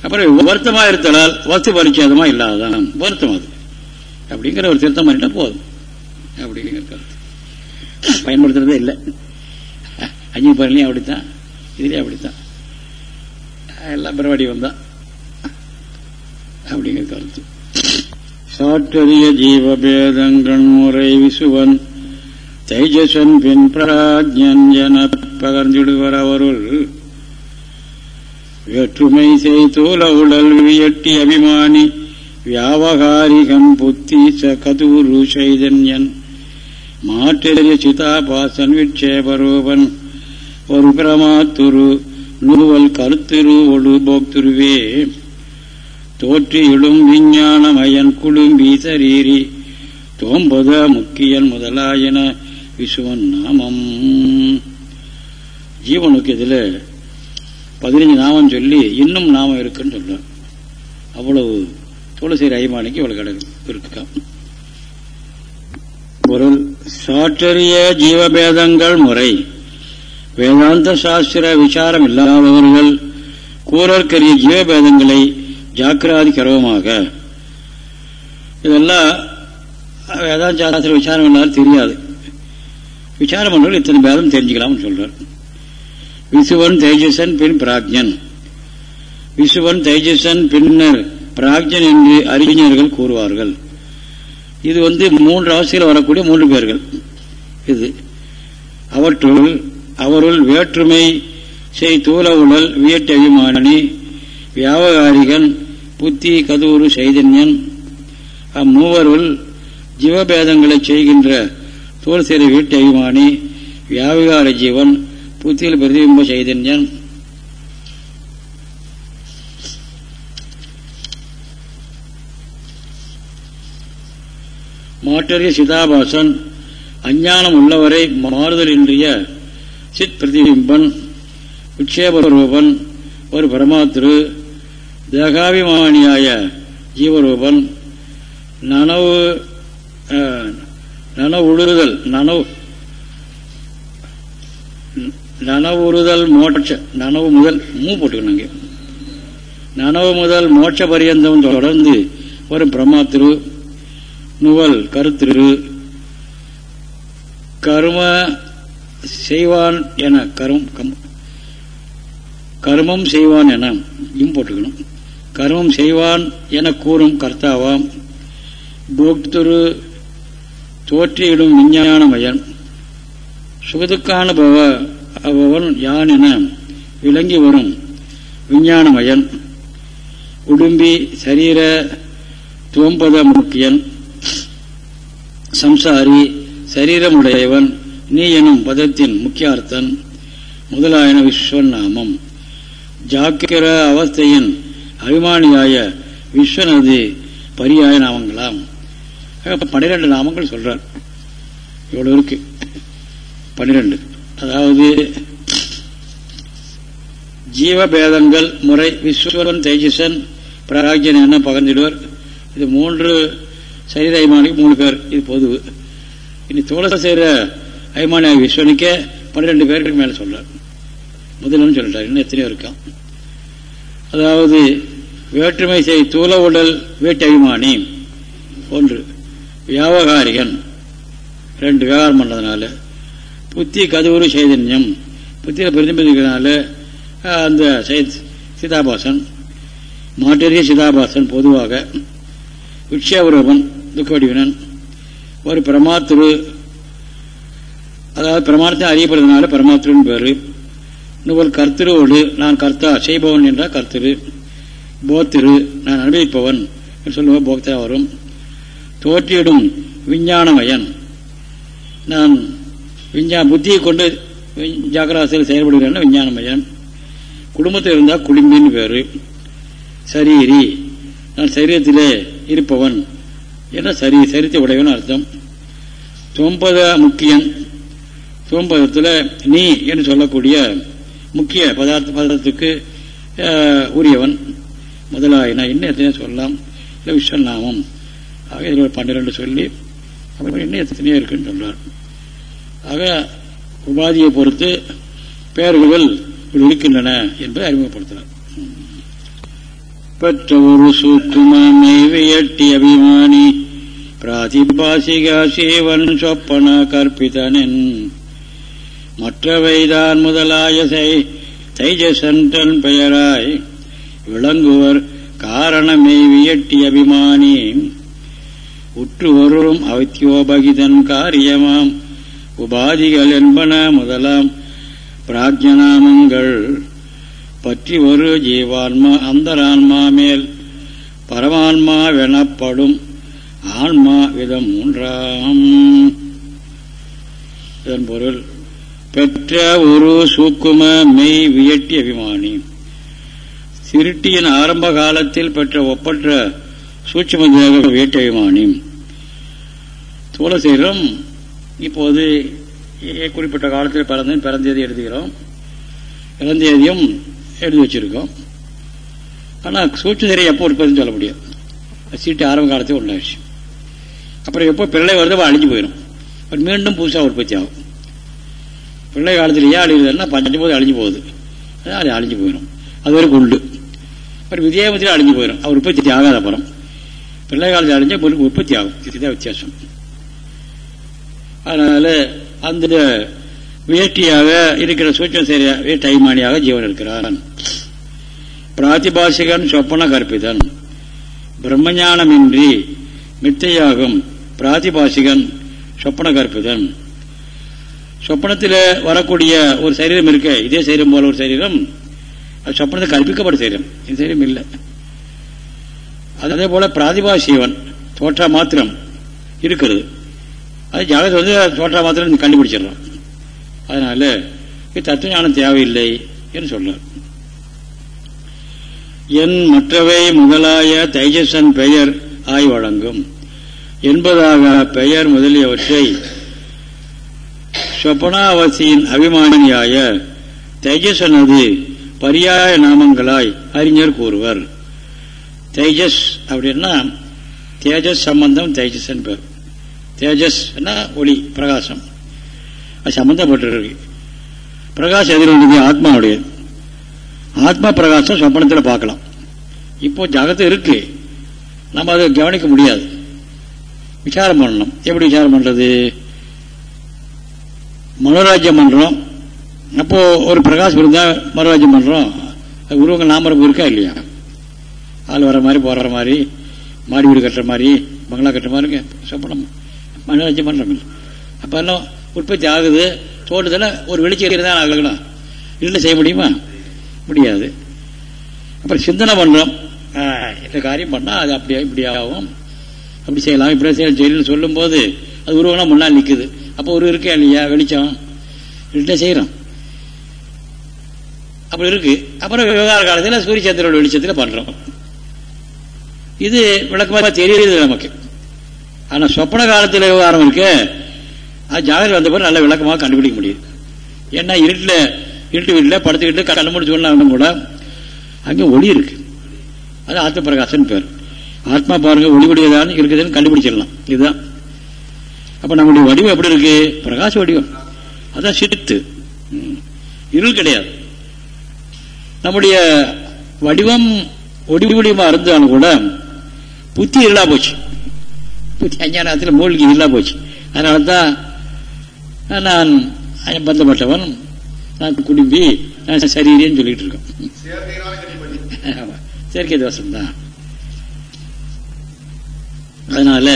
அப்புறம் வருத்தமா இருத்தலால் வஸ்து பரிச்சேதமா இல்லாததான். வருத்தம் அது. அப்படிங்கிற ஒரு திருத்தம் பண்ணிட்டா போதும். அப்படிங்கிற கருத்து. பயன்படுத்துறதே இல்லை. அஞ்சு பரலையும் அப்படித்தான். இதுலேயும் அப்படித்தான். எல்லாம் பிறவடி வந்தான் அப்படிங்கிற கருத்து. சாற்றறிய ஜீவபேதங்கள் முறை விசுவன் தைஜசன் பின் பிராஜ்யன் என பகர்ந்திடுவர் அவருள். வேற்றுமை செய்தூல உடல் வியட்டி அபிமானி வியாபகாரிகம் புத்தி ச கதூரு சைதன்யன் மாற்றெறிய சிதாபாசன் விட்சேபரூபன் ஒரு பிரமாத்துரு நுவல் கருத்துரு ஒடு போக்துருவே தோற்றியிடும் விஞ்ஞானமயன் குழும்பி சரீரி. தோம்பத முக்கியன் முதலாயன விசுவன் நாமம். ஜீவனுக்கு இதில் பதினஞ்சு நாமம் சொல்லி இன்னும் நாமம் இருக்குன்னு சொல்றான். அவ்வளவு துளசி ஐமானிக்கு இவ்வளவு கிடக்கு இருக்கான் பொருள் சாற்றறிய ஜீவபேதங்கள் முறை. வேதாந்த சாஸ்திர விசாரம் இல்லாதவர்கள் கூறற்கரிய ஜீவபேதங்களை ஜாக்கிராதி கரவமாக இதெல்லாம் வேதாந்த சாஸ்திர விசாரம் பண்ணாலும் தெரியாது. விசாரம் பண்ணுறது இத்தனை பேதம் தெரிஞ்சுக்கலாம்னு சொல்கிறார் விசுவன் தேஜசன் பின் பிராக்ஞன் விசுவன் தேஜசன் பின்னர் பிராக்ஞன் என்று அறிஞர்கள் கூறுவார்கள். இது வந்து மூன்று அவசியில் வரக்கூடிய மூன்று பேர்கள். இது அவற்றுள் அவருள் வேற்றுமை செய் தூல உடல் வியட்டபிமானி வியாபகாரிகன் புத்தி கதூரு சைதன்யன் அம்மூவருள் ஜீவபேதங்களை செய்கின்ற தோல் சிறு வீட்டு அபிமானி வியாபகார ஜீவன் புத்தியில் பிரதிபிம்ப சைதன்யன் மாற்றறிய சிதாபாசன் அஞ்ஞானம் உள்ளவரை மாறுதலின்றிய சித் பிரதிபிம்பன் உட்சேபரூபன் ஒரு பரமாத்திரு தேகாபிமானியாய ஜீவரூபன் நனவு நனவுழுதல் நனவு நனவுறுதல் மோட்ச நனவு முதல் மூ போட்டுக்கணுங்க. நனவு முதல் மோட்ச பரியந்தம் தொடர்ந்து ஒரு பிரம்மாத்திரு நுவல் கருத்திரு கரும செய்வான் என கரும் கருமம் செய்வான் என இம் போட்டுக்கணும். கர்மம் செய்வான் என கூறும் கர்த்தாவாம். போக்துரு தோற்றியிடும் விஞ்ஞானமயன் சுகதுக்கானுபவ அவன் யான் என விளங்கி வரும் விஞ்ஞானமயன் உடும்பி சரீர துவம்பத முக்கியன். சம்சாரி சரீரமுடையவன். நீ எனும் பதத்தின் முக்கிய அர்த்தன் முதலாயன விஸ்வநாமம். ஜாக்கிர அவஸ்தையின் அபிமானியாய விஸ்வனது பரியாய நாமங்களாம். பன்னிரெண்டு நாமங்கள் சொல்றார். இவ்வளவு இருக்கு? பன்னிரெண்டு அதாவது ஜீவபேதங்கள் முறை விஸ்வன் தேஜசன் பிராஜன் என்ன பகிர்ந்திடுவர்? இது மூன்று சரீர ஐமானிக்கு மூணு பேர். இது பொது இனி தோழ செய்கிற அபிமானியாக விஸ்வனுக்கே பன்னிரெண்டு பேருக்கு மேலே சொல்றார். முதலன்னு சொல்லிட்டார்? இன்னும் எத்தனையோ இருக்கான் அதாவது வேற்றுமை செய் தூல உடல் வீட்டபிமானி அபிமானி. ஒன்று. வியாபகாரிகன். ரெண்டு விவகாரம் பண்ணதுனால. புத்தி கதவுரு சைதன்யம். புத்தியில் பிரதிபலிக்கிறதுனால அந்த சீதாபாசன். மாட்டறிய சீதாபாசன் பொதுவாக. விக்ஷேபரூபன் துக்கவடிவினன். ஒரு பிரமாத்திரு அதாவது பிரமாணத்தை அறியப்படுறதுனால பிரமாத்துருன்னு பேர். நுவல் கர்த்தரோடு நான் கர்த்தா செய்பவன் என்றால் கர்த்தரு போத்திரு நான் அனுபவிப்பவன் என்று சொல்லுவோம் போக்தா வரும். தோற்றியிடும் விஞ்ஞானமயன் நான் விஞ்ஞா புத்தியை கொண்டு ஜாக்கிராசியில் செயல்படுகிறேன் விஞ்ஞானமயன் குடும்பத்தில் இருந்தால் குடும்பின்னு பேரு சரீரி. நான் சரீரத்திலே இருப்பவன் என்ற சரி சரித்தை உடையவன் அர்த்தம். தொம்பத முக்கியன். தொம்பதத்தில் நீ என்று சொல்லக்கூடிய முக்கிய பதார்த்த பதார்த்தத்துக்கு உரியவன் முதலாயினா இன்னும் எத்தனையோ சொல்லலாம். இல்லை விஸ்வநாமம். ஆக இதில் ஒரு பன்னிரெண்டு சொல்லி அப்புறம் இன்னும் எத்தனையோ இருக்குன்னு சொல்றார். ஆக உபாதியை பொறுத்து பெயர்கள் இருக்கின்றன என்பதை அறிமுகப்படுத்தினார் பெற்ற ஒரு சூக்கும அபிமானி பிராதிபாசிகா சேவன் சொப்பன கற்பிதனின். மற்றவைதான் முதலாய தைஜசன்றன் பெயராய் விளங்குவர் காரணமே வியட்டி அபிமானி. உற்று வரும் அவத்தியோபகிதன் காரியமாம் உபாதிகள் என்பன முதலாம் பிராஜ்யநாமங்கள். பற்றி ஒரு ஜீவான்மா அந்தரான்மா மேல் பரமான்மா வெனப்படும் ஆன்மா விதம் மூன்றாம். இதன் பொருள் பெற்ற ஒரு சூக்கும மெய் வியட்டி அபிமானி. திருட்டியின் ஆரம்ப காலத்தில் பெற்ற ஒப்பற்ற சூட்சம தேக வியட்டி அபிமானி. தூளசீரம் இப்போது குறிப்பிட்ட காலத்தில் பிறந்த பிறந்தேதி எழுதுகிறோம். இறந்தேதியும் எழுதி வச்சிருக்கோம். ஆனால் சூட்ச எப்போ உற்பத்தி சொல்ல முடியாது. சீட்டு ஆரம்ப காலத்தில் உண்டாச்சு அப்புறம் எப்போ பிள்ளை வருதோ அழிஞ்சு போயிடும் அப்புறம் மீண்டும் புதுசாக உற்பத்தி ஆகும். பிள்ளை காலத்தில் ஏன் அழிவுதுன்னா பஞ்சு போது அழிஞ்சு போகுது. அது அழிஞ்சு போயிடும் அது வரைக்கும் உண்டு அப்புறம் விஜயமத்தில் அழிஞ்சு போயிடும் அவர் உற்பத்தி ஆகாத அப்புறம். பிள்ளை காலத்தில் அழிஞ்சா உற்பத்தி ஆகும். இதுதான் வித்தியாசம். அதனால அந்த வேட்டியாக இருக்கிற சூட்ச சரிய டைமானியாக ஜீவன் இருக்கிறான் பிராத்திபாசிகன் சொப்பன கற்பிதன். பிரம்மஞானமின்றி மித்தையாகும் பிராத்திபாசிகன் சொப்பன கற்பிதன். சொப்பனத்தில் வரக்கூடிய ஒரு சரீரம் இருக்கு இதே சரீரம் போல ஒரு சரீரம். அது சொப்பனத்தை கற்பிக்கப்பட்ட சரீரம். இந்த சரீரம் இல்லை. அதே போல பிராதிபாசிவன் தோற்றா மாத்திரம் இருக்கிறது. அது ஜாகத்தை வந்து தோற்றா மாத்திரம் கண்டுபிடிச்சிடலாம். அதனால தத்துவ ஞானம் தேவையில்லை என்று சொல்றார். என் மற்றவை முதலாய தைஜசன் பெயர் ஆய் வழங்கும். என்பதாக பெயர் முதலியவற்றை சொப்பனாவசியின் அபிமானியாய தைஜசனது பரியாய நாமங்களாய் அறிஞர் கூறுவர். தைஜஸ் அப்படின்னா தேஜஸ் சம்பந்தம் தைஜஸ் பேர். தேஜஸ் ஒளி பிரகாசம். அது சம்பந்தப்பட்டிருக்கு. பிரகாசம் எதிர்கொண்டது ஆத்மாவுடைய ஆத்மா பிரகாசம் சொப்பனத்தில் பார்க்கலாம். இப்போ ஜகத்து இருக்கு. நம்ம அதை கவனிக்க முடியாது. விசாரம் பண்ணணும். எப்படி விசாரம் பண்ணுறது மனோராஜ்யம் பண்றோம் அப்போ ஒரு பிரகாசம் இருந்தா மனோராஜ்யம் பண்றோம் உருவங்கள் நாமரம் இருக்கா இல்லையா? ஆள் வர மாதிரி போடுற மாதிரி மாடி வீடு கட்டுற மாதிரி பங்களா கட்டுற மாதிரி சொப்பனம் மனோராஜ்யம் பண்றோம் இல்லை. அப்ப எல்லாம் உற்பத்தி ஆகுது. தோட்டத்தில் ஒரு வெளிச்சம் தான் ஆகலாம். இல்லை செய்ய முடியுமா? முடியாது. அப்புறம் சிந்தனை பண்ணுறோம் இந்த காரியம் பண்ணால் அது அப்படி இப்படி ஆகும். அப்படி செய்யலாம். இப்படி செய்யலாம். செய்யணும்னு சொல்லும்போது அது உருவம்னா முன்னால் நிற்குது அப்போ ஒரு இருக்கே இல்லையா வெளிச்சம். இருட்டே செய்யறோம். அப்படி இருக்கு. அப்புறம் விவகார காலத்தில் சூரிய சந்திரோட வெளிச்சத்தில் பண்றோம். இது விளக்கமாக தெரியுது நமக்கு. ஆனால் சொப்பன காலத்தில் விவகாரம் இருக்கு அது ஜாகிரதை வந்த பிறகு நல்ல விளக்கமாக கண்டுபிடிக்க முடியுது. ஏன்னா இருட்டில் இருட்டு வீட்டில் படுத்துக்கிட்டு கண்ணு முடிச்சு சொன்னாலும் கூட அங்கே ஒளி இருக்கு. அது ஆத்ம பிரகாசன் பேர். ஆத்மா பாருங்க ஒளிபடியதான் இருக்குதுன்னு கண்டுபிடிச்சிடலாம். இதுதான். அப்ப நம்முடைய வடிவம் எப்படி இருக்கு? பிரகாச வடிவம். அதான் சிரித்து இருள் கிடையாது. நம்முடைய வடிவம் ஒடிவடிவமா இருந்தாலும் கூட புத்தி இருளா போச்சு. புத்தி அஞ்ஞானத்தில் மூழ்கி இருளா போச்சு. அதனால தான் நான் பந்தப்பட்டவன் நான் குடும்பி நான் சரீரேன்னு சொல்லிட்டு இருக்கோம். செயற்கை தோஷம் தான் அதனால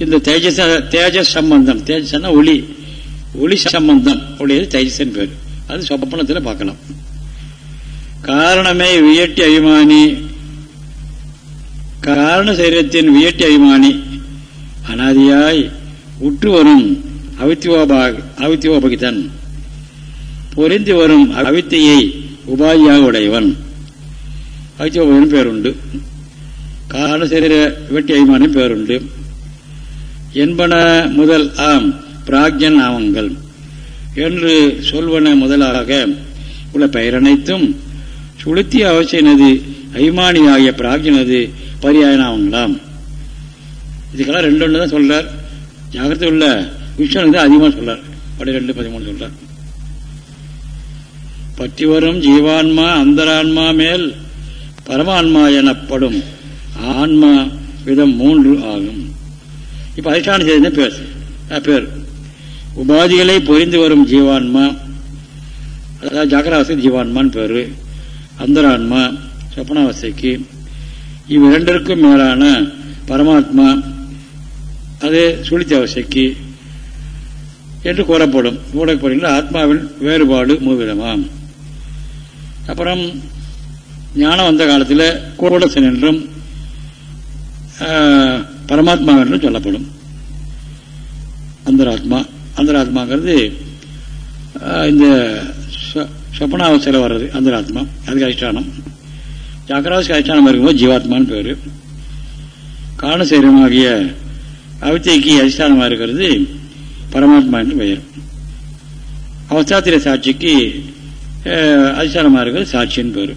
இந்த தேஜஸ் தேஜஸ் சம்பந்தம். தேஜஸ்னா ஒளி. ஒளி சம்பந்தம். உடையது தேஜசன் பேர். அது சொப்பனத்தில் பார்க்கலாம். காரணமே வியட்டி அபிமானி. காரண சரீரத்தின் வியட்டி அபிமானி. அனாதியாய் உற்று வரும் அவித்தியோபகிதன் பொருந்தி வரும் அவித்தையை உபாதியாக உடையவன். அவித்தியோபகிதன் பேருண்டு. காரண சரீர வெட்டி அபிமானம் பேருண்டு. என்பன முதல் ஆம் பிராக்யன் நாமங்கள் என்று சொல்வன முதலாக உள்ள பெயரனைத்தும் சுளுத்தி அவசியனது அபிமானியாகிய பிராக்யனது பரியாய நாமங்களாம் இதுக்கெல்லாம் ரெண்டு ஒன்று தான் சொல்றார். ஜாகிரதை உள்ள விஷயம் தான் அதிகமாக சொல்றார். ரெண்டு பதிமூணு சொல்றார். பற்றி வரும் ஜீவான்மா அந்தரான்மா மேல் பரமான்மா எனப்படும் ஆன்மா விதம் மூன்று ஆகும். இப்போ அதிஷ்டான சேதனை பேர்? பேர். உபாதிகளை பொறிந்து வரும் ஜீவான்மா அதாவது ஜாக்கிராவசை ஜீவான்மான்னு பேரு. அந்தரான்மா சொப்பனாவஸ்தைக்கு இவ்விரண்டிற்கும் மேலான பரமாத்மா அது சுழித்த அவசைக்கு என்று கூறப்படும். கூறப்படுகின்ற ஆத்மாவின் வேறுபாடு மூவிதமாம். அப்புறம் ஞானம் வந்த காலத்தில் கூடசன் என்றும் பரமாத்மா என்று சொல்லப்படும். அந்தராத்மா அந்தராத்மாங்கிறது இந்த சொப்பனாவசையில் வர்றது அந்தராத்மா அதுக்கு அதிஷ்டானம். ஜாக்கிராவசிக்கு அதிஷ்டானம் இருக்கும்போது ஜீவாத்மான்னு பேர். காரணசீரமாகிய அவித்தைக்கு அதிஷ்டானமாக இருக்கிறது பரமாத்மா என்று பெயர். அவசாத்திர சாட்சிக்கு அதிஷ்டானமாக இருக்கிறது சாட்சின்னு பேர்.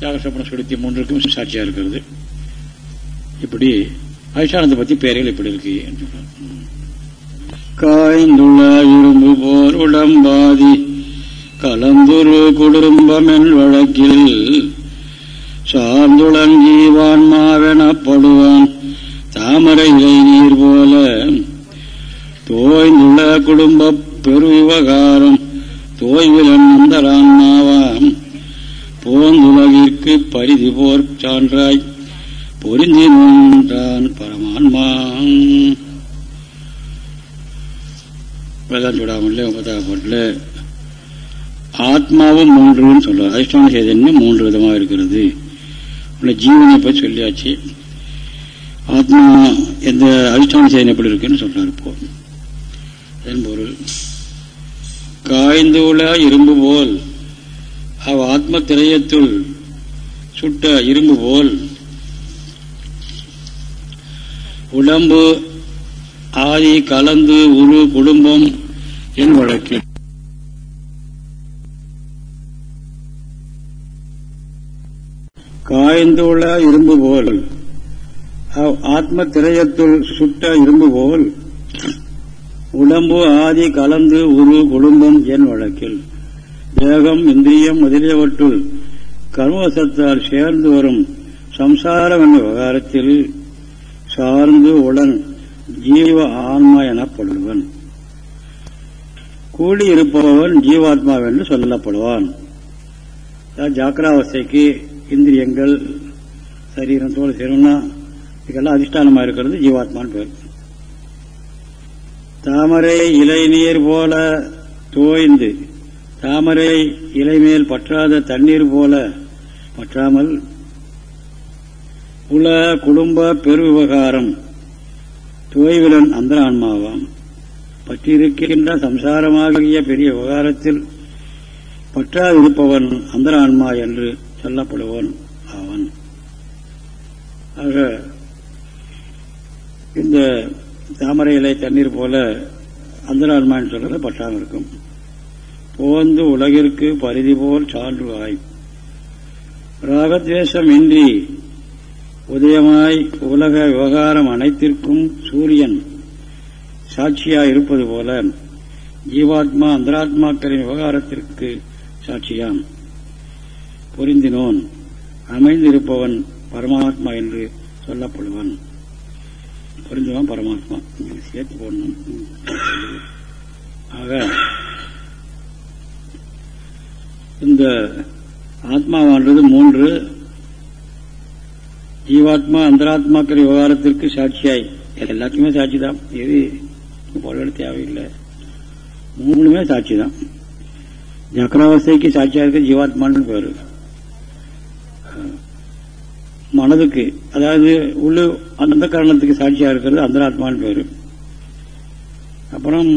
ஜாகசப்பன சுடுத்தி மூன்றுக்கும் சாட்சியாக இருக்கிறது. இப்படி அதிஷ்டானத்தை பத்தி பெயர்கள் இப்படி இருக்கு காய்ந்துள்ள இரும்பு போர் உடம்பாதி கலந்துரு குடும்பமென் வழக்கில் சார்ந்துளங்கீவான்மாவெனப்படுவான் தாமரை இலை நீர் போல தோய்ந்துள்ள குடும்ப பெருவிவகாரம் தோய்விலன் அந்தரான்மாவாம் போந்துலகிற்கு பரிதி போர் சான்றாய் பொருந்தினான் பரமான்மா. பிரதான் விடாமல் ஒன்பதாம் பாட்டில் ஆத்மாவும் மூன்றுன்னு சொல்றார். அதிஷ்டான சேதன்னு மூன்று விதமாக இருக்கிறது. ஜீவனை பற்றி சொல்லியாச்சு. ஆத்மா எந்த அதிஷ்டான சேதனை எப்படி இருக்குன்னு சொல்றாரு இப்போ. அதன் பொருள் காய்ந்துள்ள இரும்பு போல் அவ் ஆத்ம திரையத்துள் சுட்ட இரும்பு போல் உடம்பு ஆதி கலந்து உரு குடும்பம் என் வழக்கில். காய்ந்துள்ள இரும்பு போல் ஆத்ம திரையத்துள் சுட்ட இரும்பு போல் உடம்பு ஆதி கலந்து உரு குடும்பம் என் வழக்கில். தேகம் இந்திரியம் முதலியவற்றுள் கர்மவசத்தால் சேர்ந்து வரும் சம்சாரம் என்ற விவகாரத்தில் சார்ந்து உடன் ஜீவ ஆன்மா எனப்படுவன். கூடியிருப்பவன் ஜீவாத்மாவென்று சொல்லப்படுவான். ஜாக்கிராவஸ்தைக்கு இந்திரியங்கள் சரீரம் தோல் சேரும்னா இதுக்கெல்லாம் அதிஷ்டானமா இருக்கிறது ஜீவாத்மான்னு பேர். தாமரை இலைநீர் போல தோய்ந்து தாமரை இலைமேல் பற்றாத தண்ணீர் போல பற்றாமல் உல குடும்ப பெருவிவகாரம் துவைவிலன் அந்த ஆன்மாவாம் பற்றியிருக்கின்ற சம்சாரமாகிய பெரிய விவகாரத்தில் பற்றாதிருப்பவன் அந்த ஆன்மா என்று சொல்லப்படுவன் அவன் ஆக இந்த தாமரை இலை தண்ணீர் போல அந்தரான்மான்னு சொல்றது பற்றாமல் இருக்கும். போந்து உலகிற்கு பரிதி போல் சான்று ஆய். ராகத்வேஷம் இன்றி உதயமாய் உலக விவகாரம் அனைத்திற்கும் சூரியன் சாட்சியாய் இருப்பது போல ஜீவாத்மா அந்தராத்மாக்களின் விவகாரத்திற்கு சாட்சியாம். பொருந்தினோன் அமைந்திருப்பவன் பரமாத்மா என்று சொல்லப்படுவான். புரிஞ்சுவான் பரமாத்மா. சேர்த்து போடணும். ஆக இந்த ஆத்மாவான்றது மூன்று ஜீவாத்மா அந்தராத்மாக்கள் விவகாரத்திற்கு சாட்சியாய். எல்லாத்துக்குமே சாட்சி தான் எது போட தேவையில்லை. மூணுமே சாட்சி தான் ஜக்கராவஸ்தைக்கு சாட்சியா இருக்க ஜீவாத்மான்னு பேரு. மனதுக்கு அதாவது உள்ள அந்த காரணத்துக்கு சாட்சியா இருக்கிறது அந்தராத்மான்னு பேரு. அப்புறம்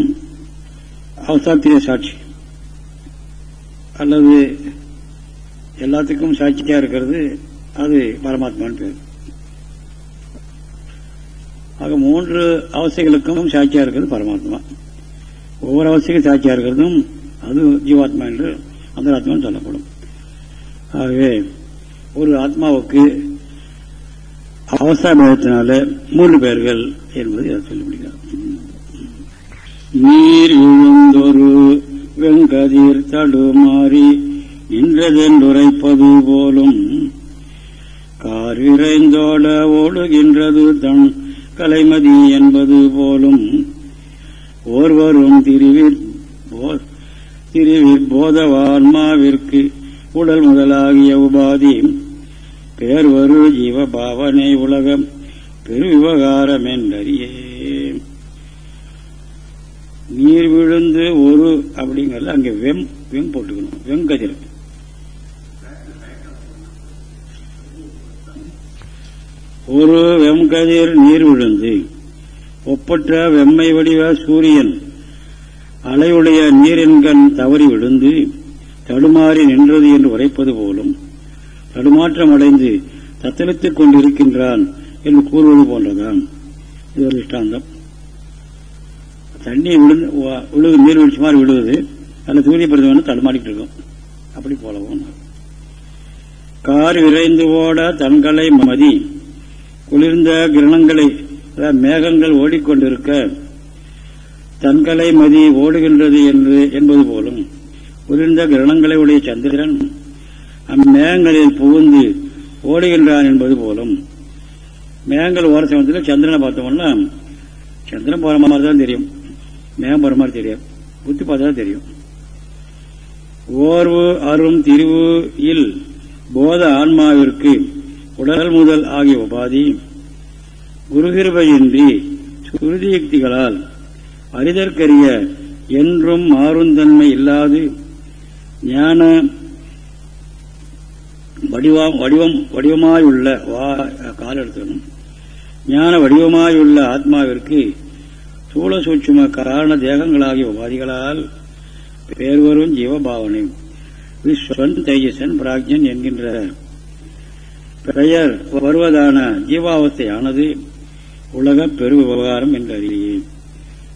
அவசாத்திரிய சாட்சி. அல்லது எல்லாத்துக்கும் சாட்சியா இருக்கிறது அது பரமாத்மான்னு பேர். ஆக மூன்று அவசைகளுக்கும் சாட்சியா இருக்கிறது பரமாத்மா. ஒவ்வொரு அவசியம் சாட்சியா இருக்கிறதும் அது ஜீவாத்மா என்று அந்தராத்மான்னு சொல்லப்படும். ஆகவே ஒரு ஆத்மாவுக்கு அவசாபத்தினால மூன்று பேர்கள் என்பது இதை சொல்லி முடிக்கிறார் நீர் விழுந்தொரு வெங்கதிர் தடுமாறி நின்றதென்றுரைப்பது போலும் காரிறைந்தோட ஓடுகின்றது தன் கலைமதி என்பது போலும். ஓர்வரும் திருவிற் திருவிற் போதவான்மாவிற்கு உடல் முதலாகிய உபாதி. பேர்வரு ஜீவபாவனை உலகம் பெருவிவகாரம் என்றறியே. நீர் விழுந்து ஒரு அப்படிங்கறத அங்க வெம் வெம் போட்டுக்கணும். வெங்கதிர் ஒரு வெம்கதிர் நீர் விழுந்து ஒப்பற்ற வெம்மை வடிவ சூரியன் அலையுடைய நீரின்கண் தவறி விழுந்து தடுமாறி நின்றது என்று உரைப்பது போலும் தடுமாற்றம் அடைந்து தத்தளித்துக் கொண்டிருக்கின்றான் என்று கூறுவது போன்றதான். இது ஒரு இஷ்டாந்தம் தண்ணி விழுந்து விழுது நீர்வீழ்ச்சி மாதிரி விழுகுது அதில் சூரிய பிரதிபலன் தடுமாறிக்கிட்டு இருக்கும். அப்படி போலவும். கார் விரைந்து ஓட தன்களை மதி குளிர்ந்த கிரணங்களை மேகங்கள் ஓடிக்கொண்டிருக்க தன்களை மதி ஓடுகின்றது என்று என்பது போலும் குளிர்ந்த கிரணங்களை உடைய சந்திரன் அம்மேகங்களில் புகுந்து ஓடுகின்றான் என்பது போலும் மேகங்கள் ஓர சமயத்தில் சந்திரனை பார்த்தோம்னா சந்திரன் போற மாதிரி தான் தெரியும். மேகம் போற மாதிரி தெரியும் புத்தி பார்த்தா தான் தெரியும். ஓர்வு அரும் திருவு இல் போத ஆன்மாவிற்கு உடல் முதல் ஆகிய உபாதி குருகிருபையின்றி சுருதியுக்திகளால் அறிதற்கரிய என்றும் மாறுந்தன்மை இல்லாது ஞான வடிவம் வடிவம் வடிவமாயுள்ள கால எடுத்துக்கணும் ஞான வடிவமாயுள்ள ஆத்மாவிற்கு சூழ சூட்சும காரண தேகங்களாகிய உபாதிகளால் பேர்வரும் ஜீவபாவனை விஸ்வன் தேஜசன் பிராக்ஞன் என்கின்ற பெயர் வருவதான ஜீவாவஸ்தையானது உலக பெரு விவகாரம் என்று அறியேன்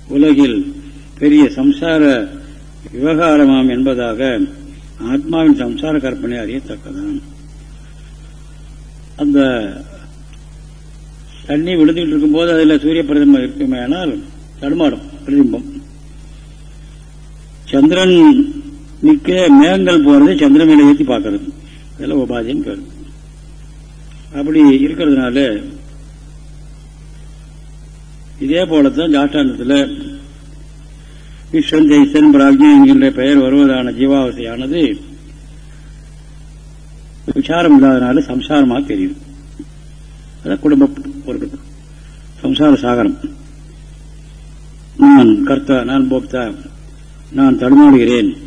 உலகில் பெரிய சம்சார விவகாரமாம் என்பதாக ஆத்மாவின் சம்சார கற்பனை அறியத்தக்கதான் அந்த தண்ணி விழுந்துகிட்டு இருக்கும்போது அதில் சூரிய பிரதிமம் இருக்குமேனால் தடுமாடும் பிரதிபிம்பம். சந்திரன் நிற்க மேகங்கள் போறது சந்திரன் மேல ஏற்றி பார்க்கறது. அதெல்லாம் உபாதின்னு பேரு. அப்படி இருக்கிறதுனால இதே போலத்தான் ஜாஷ்டாந்தத்தில் விஸ்வன் ஜெய்சன் பிராக்ஞன் என்கின்ற பெயர் வருவதான ஜீவாவசையானது விசாரம் இல்லாதனால சம்சாரமாக தெரியுது. அதான் குடும்ப ஒரு சம்சார சாகரம். நான் கர்த்தா நான் போக்தா நான் தடுமாறுகிறேன்.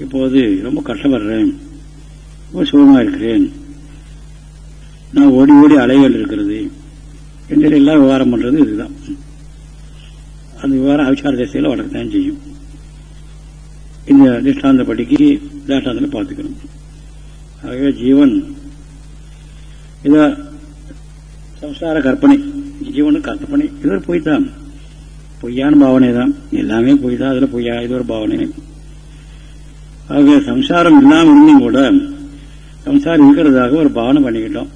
இப்போது ரொம்ப கஷ்டப்படுறேன். ரொம்ப சுகமாக இருக்கிறேன் நான் ஓடி ஓடி அலைகள் இருக்கிறது. என்று எல்லாம் விவகாரம் பண்றது இதுதான். அந்த விவகாரம் அவிச்சார திசையில் வளர்க்கத்தான் செய்யும். இந்த திஷ்டாந்த படிக்கு திஷ்டாந்தத்தில் பார்த்துக்கணும். ஆகவே ஜீவன் இதோ சம்சார கற்பனை ஜீவனு கற்பனை இது ஒரு பொய் தான் பொய்யான பாவனை தான் எல்லாமே பொய் தான் அதுல பொய்யா இது ஒரு பாவனை. ஆக சம்சாரம் இல்லாமல் இருந்தும் கூட சம்சாரம் இருக்கிறதாக ஒரு பாவனை பண்ணிக்கிட்டோம்.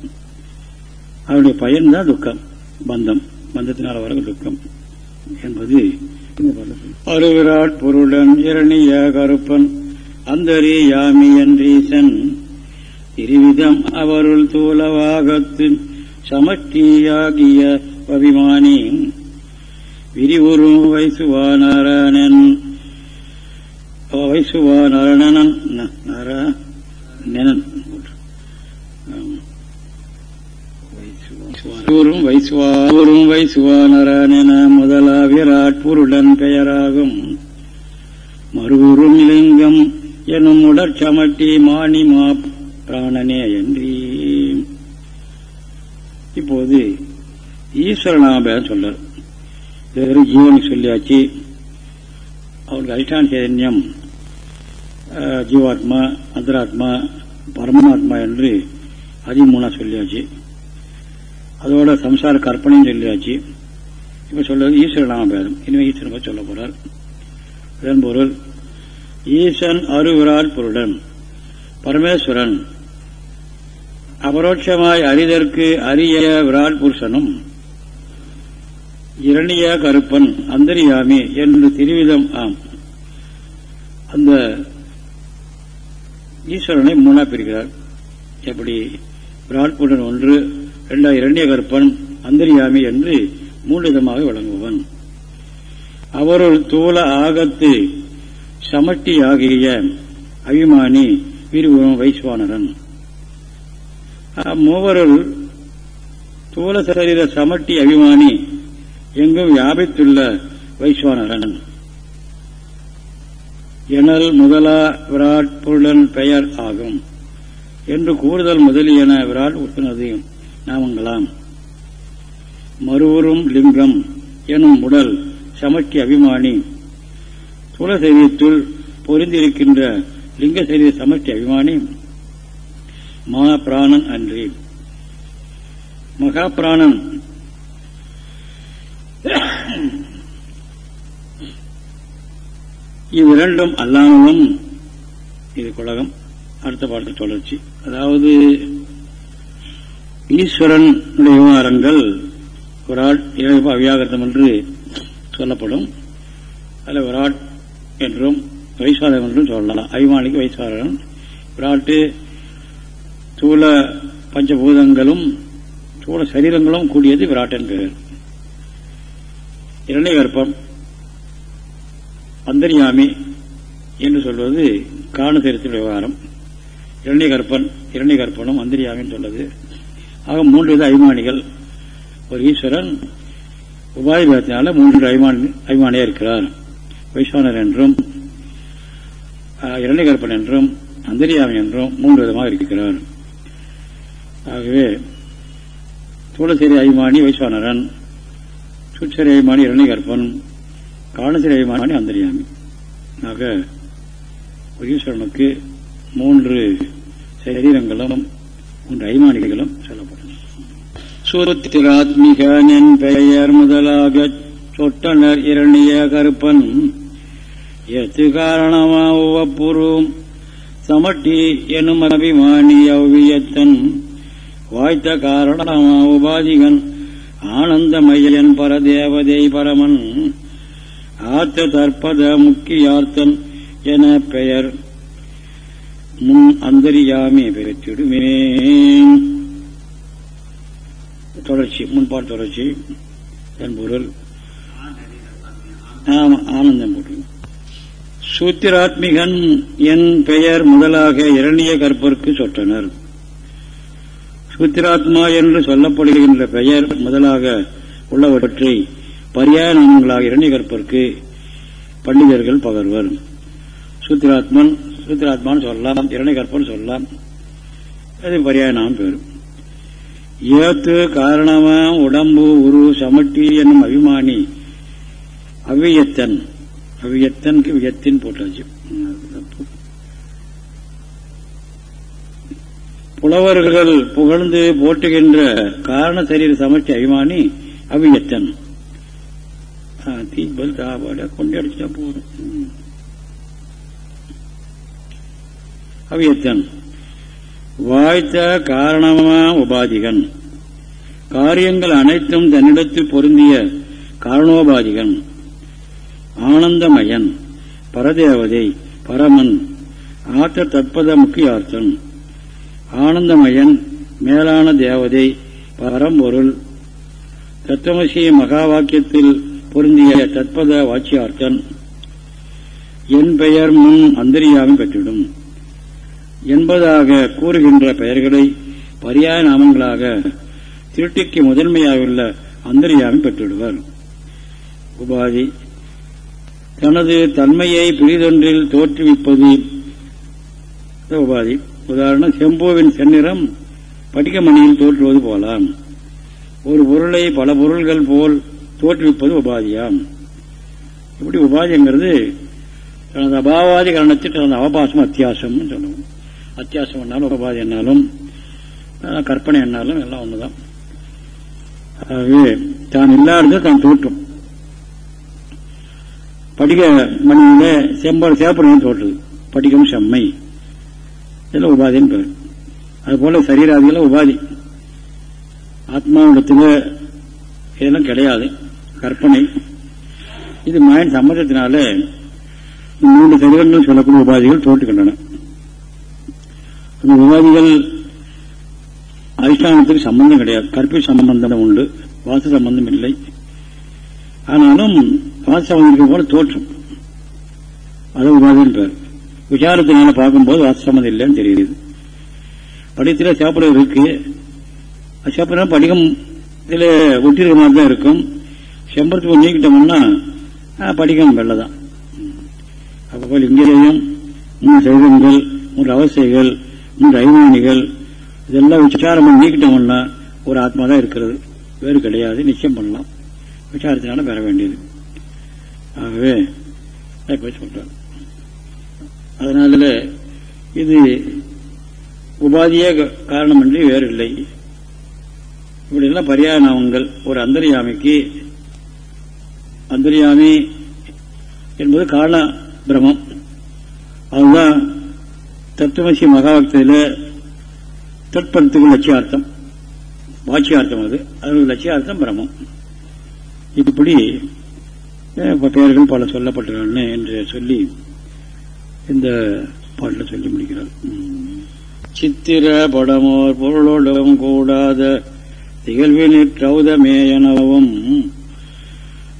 அவருடைய பயன் தான் துக்கம் பந்தம். பந்தத்தினால் வர துக்கம் என்பது அருவிராட் பொருடன் இரணிய கருப்பன் அந்தரி யாமி என்றீசன். இருவிதம் அவருள் தூலவாகத்து சமஷ்டியாகிய அபிமானி விரிவுரு வைசுவானரனன் வைசுவானரணன் நெனன். கூறும் வைசுவாரும் வைசுவானரன முதலா விராட் பெயராகும். மறுவுறும் லிங்கம் எனும் உடற்சமட்டி மாணிமா பிராணனே என்றீ இப்போது ஈஸ்வரநாப சொல்றார் வெறும் ஜீவனுக்கு சொல்லியாச்சு. அவருக்கு அதிஷ்டான சைதன்யம் ஜீவாத்மா அந்தராத்மா பரமாத்மா என்று அதிமூணா சொல்லியாச்சு. அதோட சம்சார கற்பனையும் சொல்லியாச்சு. இப்ப சொல்றது ஈஸ்வர நாமபேதம் இனிமே ஈஸ்வரன் பற்றி சொல்ல போறார். இதன் பொருள் ஈசன் அருவிராட் பொருடன் பரமேஸ்வரன் அபரோட்சமாய் அறிதற்கு அரிய விராட் புருஷனும் இரணிய கருப்பன் அந்தரியாமி என்று திருவிதம் ஆம். அந்த ஈஸ்வரனை மூணா பிரிக்கிறார். எப்படி? விராட் புருடன் ஒன்று இரண்டாவது இரண்டிய கருப்பன் அந்தரியாமி என்று மூன்று விதமாக விளங்குவன் அவருள் தூல ஆகத்து சமட்டியாகிய அபிமானி விரிவுறும் வைஸ்வானரன். மூவருள் தூல சரீர சமட்டி அபிமானி எங்கும் வியாபித்துள்ள வைஸ்வானரன். எனல் முதலா விராட் பொருளன் பெயர் ஆகும் என்று கூறுதல் முதலியன விராட் உறுப்பினது நாமங்களாம். மறுவரும் லிங்கம் எனும் உடல் சமட்டி அபிமானி. தூல சரீரத்துள் பொருந்திருக்கின்ற லிங்க சரீர சமஷ்டி அபிமானி. மா பிராணன் அன்றி. மகா பிராணன் இவ்விரண்டும் அல்லாமலும் இது குலகம். அடுத்த பாடத்தில் தொடர்ச்சி. அதாவது ஈஸ்வரன் விவகாரங்கள் விராட் இழப்பு அவ்யாகிருத்தம் என்று சொல்லப்படும். அதில் விராட் என்றும் வைசாரம் என்றும் சொல்லலாம். அபிமானிக்கு வைசாரன் விராட்டு தூள பஞ்சபூதங்களும் தூள சரீரங்களும் கூடியது விராட்டன் பெயர் இரண்டை கற்பம். அந்தரியாமி என்று சொல்வது காரணசரித்தின் விவகாரம். இரண்டை கற்பன் இரண்டை கற்பனும் அந்தரியாமின்னு சொல்வது ஆக மூன்று வித அபிமானிகள். ஒரு ஈஸ்வரன் உபாதி பேதத்தினால மூன்று அபிமானி அபிமானியா இருக்கிறார். வைஸ்வானர் என்றும் இரண்டை கற்பன் என்றும் அந்தரியாமி என்றும் மூன்று விதமாக இருக்கிறார். ஆகவே தூளசேரி அபிமானி வைஸ்வானரன் சுட்சரி அபிமானி இரண்டை கற்பன் அபிமானி அந்தரியாமி. ஆக ஈஸ்வரனுக்கு மூன்று சரீரங்களும் என்று ஐமானிகளும் சொல்லப்படும் சூத்திராத்மிகனின் பெயர் முதலாக சொட்டனர் இரணிய கருப்பன் எத்து காரணமா உவப்புறும் சமட்டி எனும் அபிமானி அவ்வியத்தன் வாய்த்த காரணமா உபாதிகன் ஆனந்தமயன் பரதேவதை பரமன் ஆத்த தற்பத முக்கியார்த்தன் என பெயர் முன் அந்தரியாமே பெருத்திடுமே தொடர்ச்சி முன்பாடு தொடர்ச்சி என் பொருள். ஆனந்தம் போட்டு. சூத்திராத்மிகன் என் பெயர் முதலாக இரணிய கற்பருக்கு சொற்றனர். சூத்திராத்மா என்று சொல்லப்படுகின்ற பெயர் முதலாக உள்ளவற்றை பரியாய நாமங்களாக இரணிய கற்பருக்கு பண்டிதர்கள் பகர்வர். சூத்திராத்மன் சுத்திராத்மான்னு சொல்லலாம் இரண்டை கற்பன் சொல்லலாம். அது பரியாய நாமம் பேரும். ஏத்து காரணமா உடம்பு உரு சமட்டி என்னும் அபிமானி. அவ்வியத்தன் அவ்வியத்தனுக்கு வியத்தின் போட்டாச்சு. புலவர்கள் புகழ்ந்து போட்டுகின்ற காரண சரீர சமஷ்டி அபிமானி அவ்வியத்தன் தீபல் தாபாட கொண்டடிச்சா போதும். அவ்வியத்தன் வாய்த்த காரணமா உபாதிகன். காரியங்கள் அனைத்தும் தன்னிடத்தில் பொருந்திய காரணோபாதிகன். ஆனந்தமயன் பரதேவதை பரமன் ஆத்த தற்பத முக்கியார்த்தன். ஆனந்தமயன் மேலான தேவதை பரம்பொருள் தத்துவசி மகா வாக்கியத்தில் பொருந்திய தற்பத வாட்சியார்த்தன் என் பெயர் முன் அந்தரியாவும் பெற்றிடும். என்பதாக கூறுகின்ற பெயர்களை பரியாய நாமங்களாக திருட்டிக்கு முதன்மையாயுள்ள அந்தரியாவும் பெற்றுவிடுவர். உபாதி தனது தன்மையை பிரிதொன்றில் தோற்றுவிப்பது. உபாதி உதாரணம் செம்போவின் செந்நிறம் படிக்கமணியில் தோற்றுவது போலாம். ஒரு பொருளை பல பொருள்கள் போல் தோற்றுவிப்பது உபாதியாம். இப்படி உபாதிங்கிறது தனது அபாவாதி கரணத்தில் தனது அவபாசம் அத்தியாசம்னு சொல்லுவோம். அத்தியாசம் என்னாலும் உபாதி என்னாலும் கற்பனை என்னாலும் எல்லாம் ஒண்ணுதான். ஆகவே தான் இல்லாதது தான் தோற்றும். படிக மணியில செம்பாடு சேப்பனையும் தோற்றுது. படிகம் செம்மை. இதில் உபாதின்னு பேர். அதுபோல சரீராதிகள உபாதி. ஆத்மாவிடத்தில் இதெல்லாம் கிடையாது. கற்பனை. இது மாயன் சம்மதத்தினால மூன்று சரீரங்கள் சொல்லக்கூடிய உபாதிகள் தோற்றுகின்றன. அந்த உபாதிகள் அதிஷ்டானத்துக்கு சம்பந்தம் கிடையாது. கற்பி சம்பந்தம் உண்டு. வாச சம்பந்தம் இல்லை. ஆனாலும் வாச சம்பந்தம் போல தோற்றம். அது உபாதின்னு பேர். விசாரத்தினால பார்க்கும்போது வாசமது இல்லைன்னு தெரியுது. படித்தில சாப்பிட இருக்கு. சாப்பிட படிகம் இதில் ஒட்டிருக்க மாதிரி தான் இருக்கும். செம்பருத்தி நீக்கிட்டோம்னா படிகம் வெள்ளதான் அப்போ இங்கேயும் மூன்று சைவங்கள் மூன்று அவசியங்கள் இந்த ஐமானிகள் இதெல்லாம் விசாரம் பண்ணி நீக்கிட்டோம்னா ஒரு ஆத்மா தான் இருக்கிறது. வேறு கிடையாது. நிச்சயம் பண்ணலாம். விசாரத்தினால பெற வேண்டியது. ஆகவே சொல்றார் அதனால இது உபாதியே காரணமின்றி வேறு இல்லை இப்படிலாம் பரியாய நாமங்கள் ஒரு அந்தரியாமிக்கு அந்தரியாமி என்பது காரண பிரமம் அதுதான் தத்துவசி மகாபக்தியில் தற்பத்துக்கு லட்சியார்த்தம் வாட்சியார்த்தம் அது. அதனுடைய லட்சியார்த்தம் பிரமம் இப்படி பெயர்கள் பல சொல்லப்பட்டுள்ளன என்று சொல்லி இந்த பாட்டில் சொல்லி முடிக்கிறார். சித்திர படமோர் பொருளோடும் கூடாத திகழ்வினிற்றௌதமே எனவும்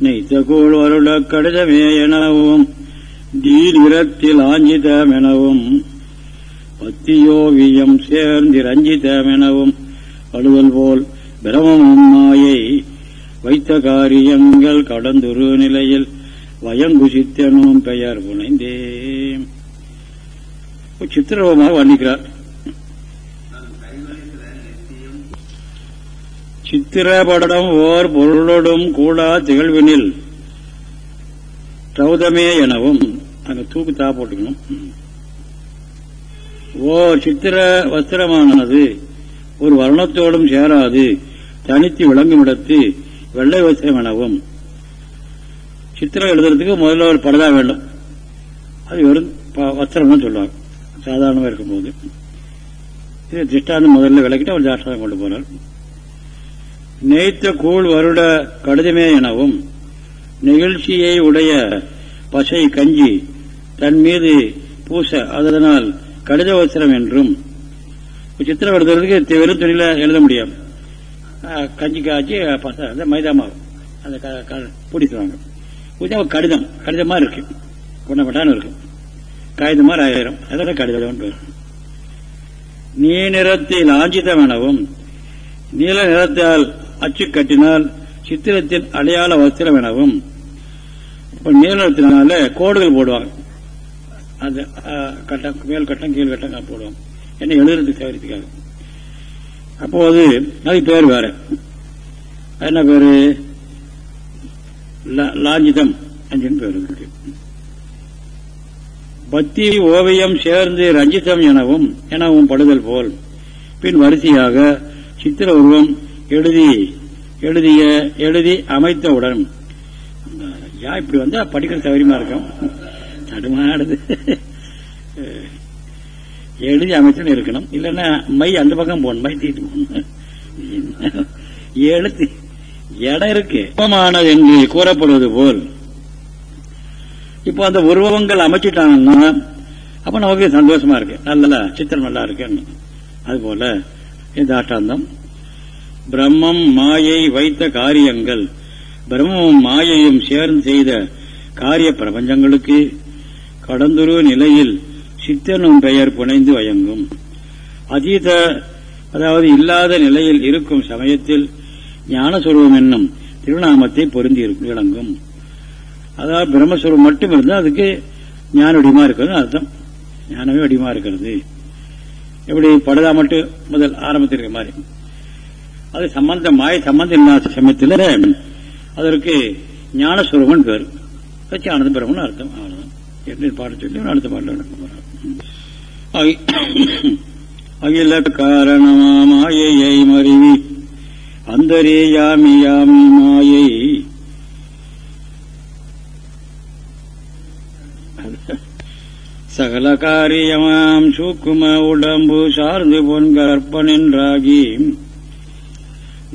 நெய்த்த கூழ் வருட கடிதமே எனவும் தீநிறத்தில் பத்தியோ பத்தியோவியம் சேர்ந்து ரஞ்சிதமெனவும் அழுதல் போல் பிரமமும் மாயை வைத்த காரியங்கள் கடந்துரு நிலையில் வயங்குசித்தனும் பெயர் புனைந்தே சித்திரவமாக வர்ணிக்கிறார். சித்திரபடம் ஓர் பொருளோடும் கூடா திகழ்வினில் சௌதமே எனவும் அங்க தூக்கு தா போட்டுக்கணும். ஓ சித்திர வஸ்திரமானது ஒரு வர்ணத்தோடும் சேராது. தனித்து விளங்குமிடத்து வெள்ளை வஸ்திரம் எனவும். சித்திரம் எழுதுறதுக்கு முதல்ல ஒரு படதா வேண்டும். அது வெறும் வஸ்திரம்னு தான் சொல்லுவாங்க. சாதாரணமாக இருக்கும்போது. இது திஷ்டாந்தம் முதல்ல விளக்கிட்டு அவர் தாஷ்டாந்தம் கொண்டு போனார் நெய்த்த கூழ் வருட கடிதமே எனவும் நிகழ்ச்சியை உடைய பசை கஞ்சி தன் மீது பூச அதனால் கடித வஸ்திரம் என்றும் சித்திரம் எழுதுறதுக்கு வெறும் துணியில் எழுத முடியாது. கஞ்சி காய்ச்சி பசங்க அந்த மைதா மாவு. அந்த பிடிச்சுவாங்க கொஞ்சம் கடிதம். கடிதம் மாதிரி இருக்கு. குணப்பட்டான்னு இருக்கும் காகிதம் மாதிரி ஆயிரம். அதோட கடிதம் பேர். நீ நிறத்தில் ஆஞ்சிதம் வேணவும் நீல நிறத்தால் அச்சு கட்டினால் சித்திரத்தின் அடையாள வஸ்திரம் எனவும் நீல நிறத்தினால கோடுகள் போடுவாங்க. அந்த கட்டம் மேல் கட்டம் கீழ் கட்டம் போடுவாங்க. என்ன எழுதுறது சேகரித்துக்காக அப்போது அது பேர் வேற. என்ன பேரு? லாஞ்சிதம் அஞ்சுன்னு பேர் இருக்கு. பக்தி ஓவியம் சேர்ந்து ரஞ்சிதம் எனவும் எனவும் படுதல் போல். பின் வரிசையாக சித்திர உருவம் எழுதி எழுதிய எழுதி அமைத்தவுடன் யா இப்படி வந்தா படிக்கிற சௌகரியமா இருக்கும். தடுமாடுது எழுதி அமைச்சுன்னு இருக்கணும். இல்லைன்னா மை அந்த பக்கம் போகணும். மை தீட்டு போகணும். எழுத்து இடம் இருக்கு. உபமானது என்று கூறப்படுவது போல். இப்போ அந்த உருவங்கள் அமைச்சிட்டாங்கன்னா அப்ப நமக்கு சந்தோஷமா இருக்கு. நல்ல சித்திரம் நல்லா இருக்கு அது போல இந்த ஆட்டாந்தம். பிரம்மம் மாயை வைத்த காரியங்கள். பிரம்மமும் மாயையும் சேர்ந்து செய்த காரிய பிரபஞ்சங்களுக்கு கடந்துரு நிலையில் சித்தனும் பெயர் புனைந்து வயங்கும் அதீத அதாவது இல்லாத நிலையில் இருக்கும் சமயத்தில் ஞானஸ்வரூபம் என்னும் திருநாமத்தை பொருந்தி விளங்கும். அதாவது பிரம்மஸ்வரூபம் மட்டும் இருந்தால் அதுக்கு ஞான வடிமா இருக்கிறது அர்த்தம். ஞானமே வடிமா இருக்கிறது. எப்படி படுதா மட்டும் முதல் ஆரம்பத்தில் இருக்கிற மாதிரி. அது சம்பந்தம் மாய சம்பந்தம் இல்லாத சமயத்தில் அதற்கு ஞானஸ்வரூபம் பேர். ஆனந்த பிரம்மன் அர்த்தம். அவ்வளவுதான் என்று பாட்டு சொல்லி அடுத்த பாட்டு அகில காரணமா மாயையை மறிவி அந்தரே யாமி யாமி மாயை. சகல காரியமாம் சூக்கும உடம்பு சார்ந்து பொன் பொன்கற்பனென்றாகி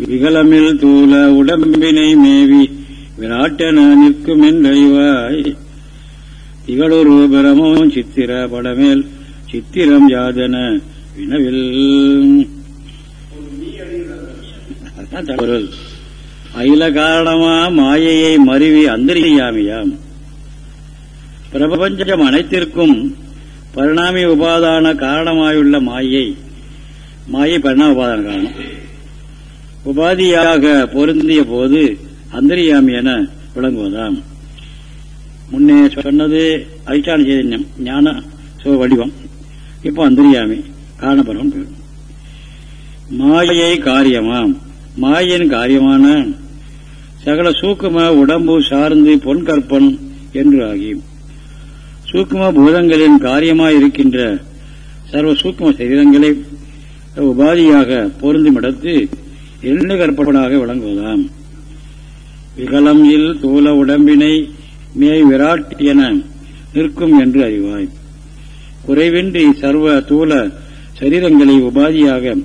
விகலமில் தூல உடம்பினை மேவி விராட்டன நிற்கும் என்றைவாய் திகழொரு பிரமோ சித்திர படமேல் சித்திரம் யாதன வினவில். அகில காரணமா மாயையை மருவி அந்தரியாமியாம். பிரபஞ்சம் அனைத்திற்கும் பரிணாமி உபாதான காரணமாயுள்ள மாயை. மாயை பரிணாம உபாதான காரணம். உபாதியாக பொருந்திய போது அந்தரியாமி என விளங்குவதாம். முன்னே சொன்னது அதிஷ்டான சைதன்யம் ஞான சுக வடிவம். இப்போ அந்தரியாமி காரணபரம் பேரும் மாயை காரியமாம். மாயின் காரியமான சகல சூக்கும உடம்பு சார்ந்து பொன்கற்பன் என்று ஆகி சூக்கும பூதங்களின் காரியமாயிருக்கின்ற சர்வ சூக்கும சரீரங்களை உபாதியாக பொருந்துமிடத்து எண்ணு கற்பனாக விளங்குவதாம். விகலம் இல் தூல உடம்பினை மேய் விராட் என நிற்கும் என்று அறிவாய். குறைவின்றி சர்வ தூல சரீரங்களை உபாதியாக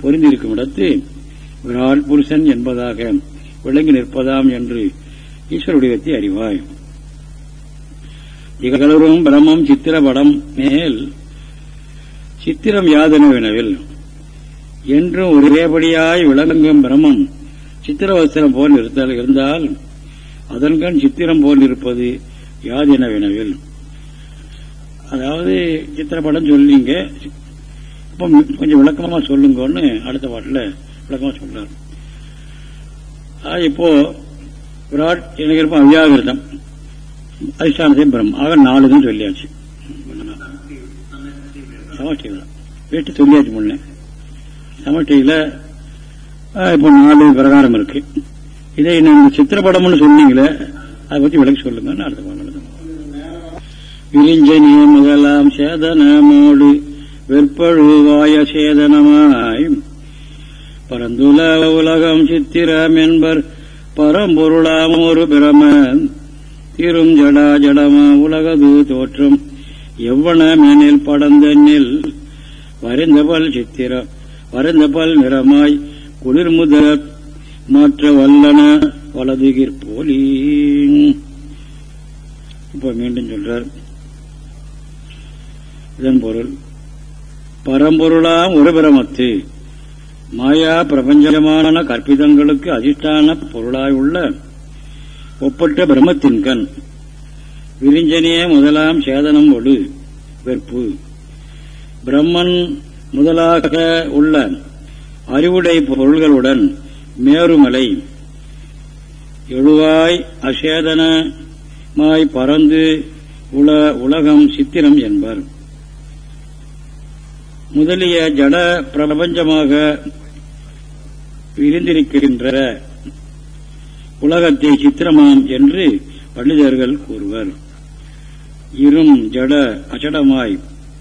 பொருந்திருக்கும் இடத்து விராட் புருஷன் என்பதாக விளங்கி நிற்பதாம் என்று ஈஸ்வருடையத்தை அறிவாய். இகலரும் பிரம்மம் சித்திர படம் மேல் சித்திரம் யாதனவினவில் என்றும் ஒரேபடியாய் விளங்கும் பிரம்மம் சித்திரவஸ்திரம் போல் இருந்தால் அதன்கண் சித்திரம் போல் இருப்பது யாதென வினவில் அதாவது சித்திரப்படம் சொல்லிங்க. இப்போ கொஞ்சம் விளக்கமா சொல்லுங்கன்னு அடுத்த பாட்டில் விளக்கமா சொல்றாரு. இப்போ விராட் எனக்கு இருப்போம் அவ்யாகிருதம். அதிஷ்டானத்தையும் பிரம் ஆக நாலு சொல்லியாச்சு. சமஷ்டியில். வீட்டு சொல்லியாச்சு முன்னே. சமஷ்டியில் இப்போ நாலு பிரகாரம் இருக்கு. இதை இந்த சித்திரப்படம்னு சொன்னீங்களே அதை பற்றி விளக்கி சொல்லுங்க அடுத்த பாடம் முதலாம் சேதனமோடு வெற்பழுவாய சேதனமாய் பரந்துல உலகம் சித்திரம் என்பர் பரம்பொருளாம் ஒரு பிரமன் திரும் ஜடா ஜடமா உலகது தோற்றம் எவ்வன மேனில் படந்தெண்ணில் வரைந்தபல் சித்திரம் வரைந்தபல் நிறமாய் குளிர் முதல் மாற்ற வல்லன வலதுகிர் போலி இப்ப மீண்டும் சொல்றார். இதன் பொருள் பரம்பொருளாம் ஒரு பிரமத்து மாயா பிரபஞ்சமான கற்பிதங்களுக்கு அதிஷ்டான பொருளாய் உள்ள ஒப்பற்ற பிரம்மத்தின் கண் முதலாம் சேதனம் ஒடு வெற்பு. பிரம்மன் முதலாக உள்ள அறிவுடை பொருள்களுடன் மேருமலை எழுவாய் அசேதனமாய் பறந்து உல உலகம் சித்திரம் என்பர். முதலிய ஜட பிரபஞ்சமாக விரிந்திருக்கின்ற உலகத்தை சித்திரமாம் என்று பண்டிதர்கள் கூறுவர். இரும் ஜட அச்சடமாய்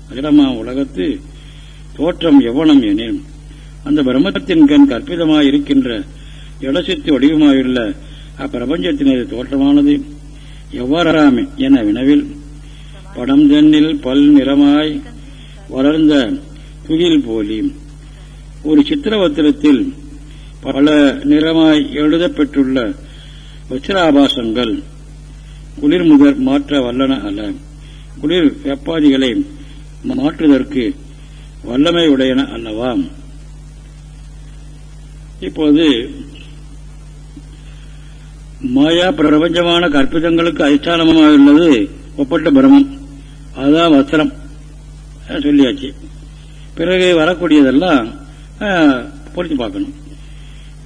அச்சடமாம் உலகத்து தோற்றம் எவ்வளம் எனில் அந்த பிரம்மத்தின் கண் கற்பிதமாய் இருக்கின்ற ஜடசித்து வடிவமாயுள்ள அப்பிரபஞ்சத்தினது தோற்றமானது. எவ்வாறாமே என வினவில் படம் தென்னில் பல் நிறமாய் வளர்ந்த துகில் போலி. ஒரு சித்திரவத்திரத்தில் பல நிறமாய் எழுதப்பெற்றுள்ள வச்சிராபாசங்கள் குளிர் முதற் மாற்ற வல்லன அல்ல. குளிர் வெப்பாதிகளை மாற்றுவதற்கு வல்லமை உடையன அல்லவாம். இப்போது மாயா பிரபஞ்சமான கற்பிதங்களுக்கு அதிஷ்டானமாக உள்ளது. ஒப்பட்ட பிரமம் அதுதான் வஸ்திரம். சொல்லியாச்சு. பிறகு வரக்கூடியதெல்லாம் பொருத்தி பார்க்கணும்.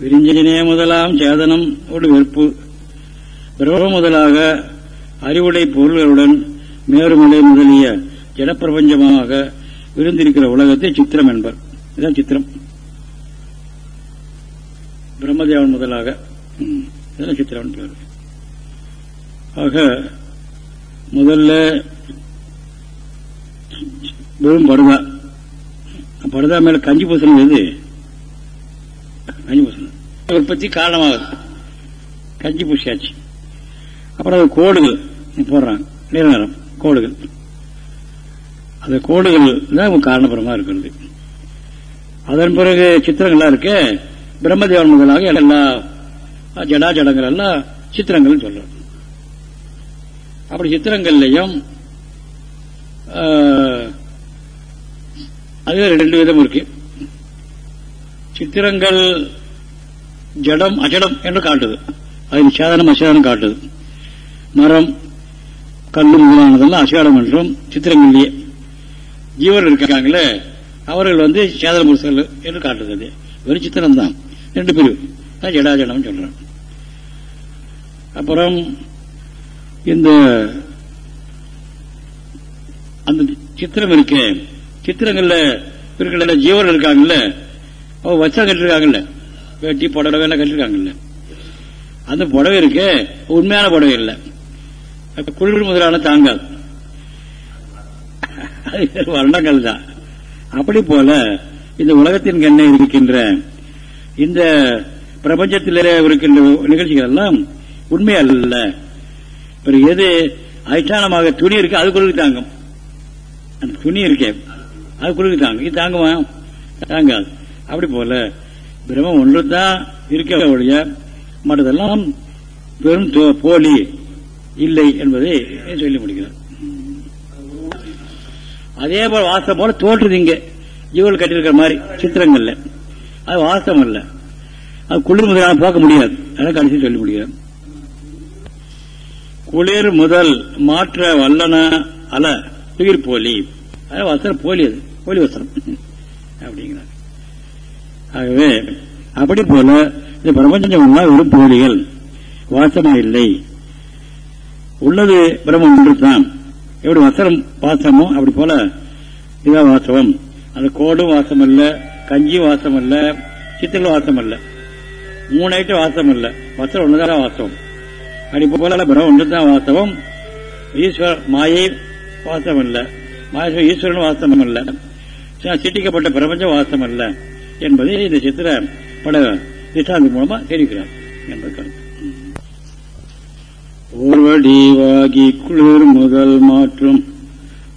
விரிஞ்சினே முதலாம் சேதனம் ஒரு வெறுப்பு. பிரப முதலாக அறிவுடை பொருள்களுடன் மேருமலை முதலிய ஜடப்பிரபஞ்சமாக விருந்திருக்கிற உலகத்தை சித்திரம் என்பர். இதுதான் சித்திரம். பிரம்மதேவன் முதலாக. இதெல்லாம் பேர். ஆக முதல்ல வெறும் பருதா படுதா மேல கஞ்சி பூசணம் எது? கஞ்சி பூசணம். உற்பத்தி காரணமாகுது கஞ்சி பூசியாச்சு. அப்புறம் அது கோடுகள். போடுறாங்க நீல நிறம் கோடுகள். அந்த கோடுகள் தான் காரணபுரமா இருக்கிறது. அதன் பிறகு சித்திரங்கள்லாம் இருக்கு. பிரம்மதேவன் முதலாக எல்லா ஜடா ஜடங்கள் எல்லாம் சித்திரங்கள் சொல்றோம். அப்படி சித்திரங்கள்லையும் அது ரெண்டு விதம் இருக்கு. சித்திரங்கள் ஜடம் அஜடம் என்று காட்டுது. அதில் சேதனம் அசேதனம் காட்டுது. மரம் கல்லு முதலானதெல்லாம் அசேடம் என்றும் சித்திரங்கள்லயே ஜீவர்கள் இருக்காங்களே அவர்கள் வந்து சேதன புருஷர்கள் என்று காட்டுறது வெறும் சித்திரம் தான் ரெண்டு பிரிவு தான் ஜடாஜடம் சொல்றான். அப்புறம் இந்த அந்த சித்திரம் இருக்கு. சித்திரங்கள்ல இருக்கிற ஜீவர்கள் இருக்காங்கல்ல. அவ வச்சா கட்டிருக்காங்கல்ல. வேட்டி புடவை எல்லாம் கட்டிருக்காங்கல்ல. அந்த புடவை இருக்கு. உண்மையான புடவை இல்லை. குளிர் முதலான தாங்காது அது வர்ணங்கள் தான் அப்படி போல இந்த உலகத்தின் கண்ணை இருக்கின்ற இந்த பிரபஞ்சத்தில் இருக்கின்ற நிகழ்ச்சிகள் எல்லாம் உண்மை அல்ல. எது அதிஷ்டானமாக துணி இருக்கு அது குளிர் தாங்கும். அந்த துணி இருக்கே அது குளிர் தாங்கும். இது தாங்குமா? தாங்காது. அப்படி போல பிரம்மம் ஒன்று தான் இருக்க ஒழிய மற்றதெல்லாம் பெரும் போலி இல்லை என்பதை சொல்லி முடிக்கிறார். அதே போல வாசம் போல தோற்றுது இங்க. ஜீவல் கட்டிருக்கிற மாதிரி சித்திரங்கள்ல. அது வாசம் அல்ல. அது குளிர் முதலான பார்க்க முடியாது. அதான் கடைசி சொல்ல முடியாது குளிர் முதல் மாற்ற வல்லன அல துயிர் போலி. அது வஸ்திரம் போலி அது. போலி வஸ்திரம் அப்படிங்கிறார். ஆகவே அப்படி போல இந்த பிரபஞ்சம் வெறும் போலிகள் வாசமா இல்லை. உள்ளது பிரம்மம் ஒன்றுதான். எப்படி வசரம் வாசமோ அப்படி போல இதான் வாசவம். அந்த கோடும் வாசம் இல்லை கஞ்சி வாசம் அல்ல சித்தங்கள் வாசம் அல்ல மூணு ஐட்டம் வாசம். இல்ல வசரம் ஒன்றுதான் வாசம் அப்படி போல பிரம்மம் ஒன்றுதான் வாசவம் ஈஸ்வர மாயை வாசம் இல்ல மாயேஸ்வர ஈஸ்வரன் வாசம் அல்ல சிட்டிக்கப்பட்ட பிரபஞ்சம் வாசம் அல்ல என்பதை இந்த சித்திர பட திட்டாந்தி மூலமா தெரிவிக்கிறார் என்ற கருத்து. ஓர்வடிவாகி குளிர் முதல் மாற்றும்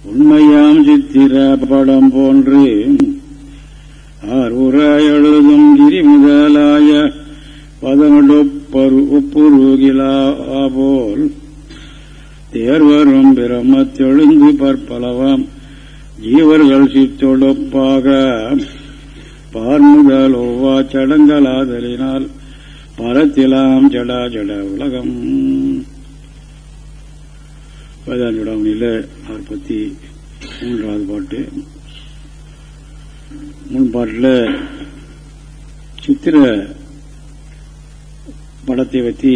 உண்மையாம் சித்திர படம் போன்று. ஆர்வுற எழுதும் கிரி முதலாய பதனொப்பரு ஒப்புருகிலா போல் தேர்வரும் பிரமத்தெழுந்து பற்பலவாம். ஜீவர்கள் சித்தொடப்பாக பார்முதல் ஒவ்வா சடங்களாதலினால் பரத்திலாம் ஜடா ஜட உலகம். வேதாந்த விடாமணியில் நாற்பத்தி மூன்றாவது பாட்டு. முன் பாட்டில் சித்திர படத்தை பற்றி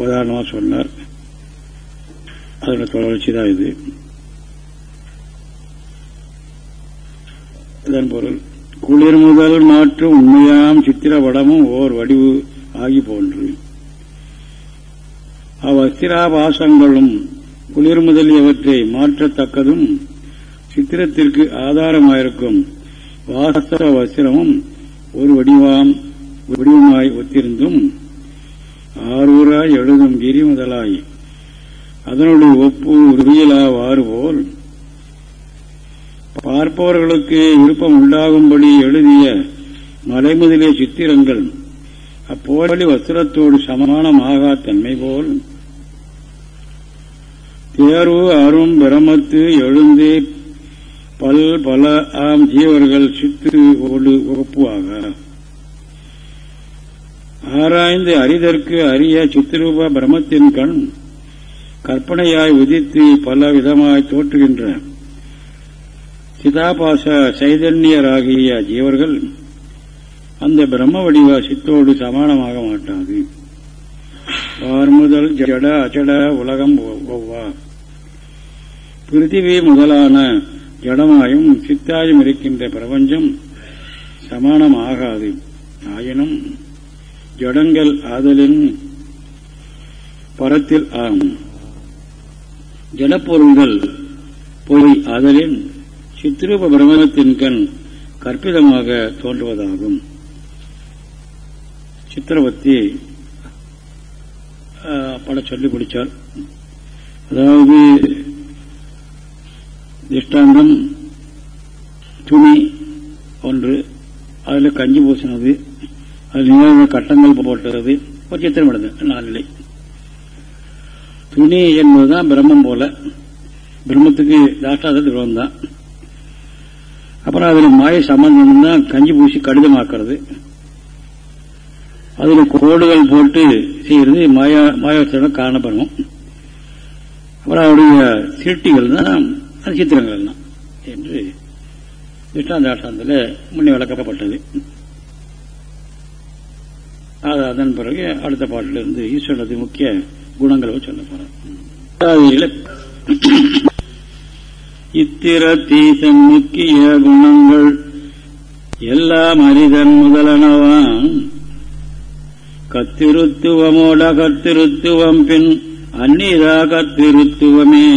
உதாரணமாக சொன்னார். அதோட தொடர்ச்சி தான் இது. இதன் பொருள் குளிர் முதல் மாற்றும் உண்மையாம் சித்திர படமும் ஓர் வடிவு ஆகி போன்று. அவ்வஸ்திராபாசங்களும் குளிர் முதலியவற்றை மாற்றத்தக்கதும் சித்திரத்திற்கு ஆதாரமாயிருக்கும் வாசத்த வஸ்திரமும் ஒரு வடிவாம் வடிவமாய் ஒத்திருந்தும் ஆரூராய் எழுதும் கிரி முதலாய். அதனுடைய ஒப்பு உறுதியிலாவாறு போல் பார்ப்பவர்களுக்கு விருப்பம் உண்டாகும்படி எழுதிய மலைமுதலிய சித்திரங்கள் அப்போலி வஸ்திரத்தோடு சமானமாகா தன்மை போல். தேர்வு அரும் பிரமத்து எழுந்து பல் பல ஆம் ஜீவர்கள் சித்து ஓடு ஒப்புவாக. ஆராய்ந்து அறிதற்கு அரிய சித்திரூப பிரமத்தின் கண் கற்பனையாய் உதித்து பல விதமாய் தோற்றுகின்ற. சிதாபாச சைதன்யராகிய ஜீவர்கள் அந்த பிரம்ம வடிவ சித்தோடு சமானமாக மாட்டாது. பார்முதல் ஜட அச்சட உலகம் ஒவ்வா. பிருத்திவி முதலான ஜடமாயும் சித்தாயும் இருக்கின்ற பிரபஞ்சம் சமானமாகாது. ஆயினும் ஜடங்கள் ஆதலின் பரத்தில் ஆகும் ஜடப்பொருள்கள் பொய் ஆதலின் சித்திரூப பிரம்மத்தின் கண் கற்பிதமாக தோன்றுவதாகும். சித்திரவத்தி பட சொல்லி பிடிச்சார் அதாவது திஷ்டாந்தம் துணி ஒன்று அதில் கஞ்சி பூசினது அதில் நிகழ்வு கட்டங்கள் போட்டது ஒரு சித்திரம் எடுது நாளிலை துணி என்பதுதான் பிரம்மம் போல. பிரம்மத்துக்கு தாஷ்டாத திரவம் தான் அப்புறம் அதில் மாய சம்பந்தம் தான் கஞ்சி பூசி கடிதமாக்குறது. அதில் கோடுகள் போட்டு செய்யறது மாயா மாயாவசரம் காணப்படும். அப்புறம் அவருடைய திருட்டிகள் தான் அது சித்திரங்கள் தான் என்று திஷ்டாந்தாட்டத்தில் முன்னே விளக்கப்பட்டது. அது அதன் பிறகு அடுத்த பாட்டிலிருந்து ஈஸ்வரனது முக்கிய குணங்களை சொல்ல போறோம் இத்திர தீசன் முக்கிய குணங்கள் எல்லாம் அரிதன் முதலனவான் கத்திருத்துவமோட கத்திருத்துவம் பின் அந்நிதா கத்திருத்துவமே.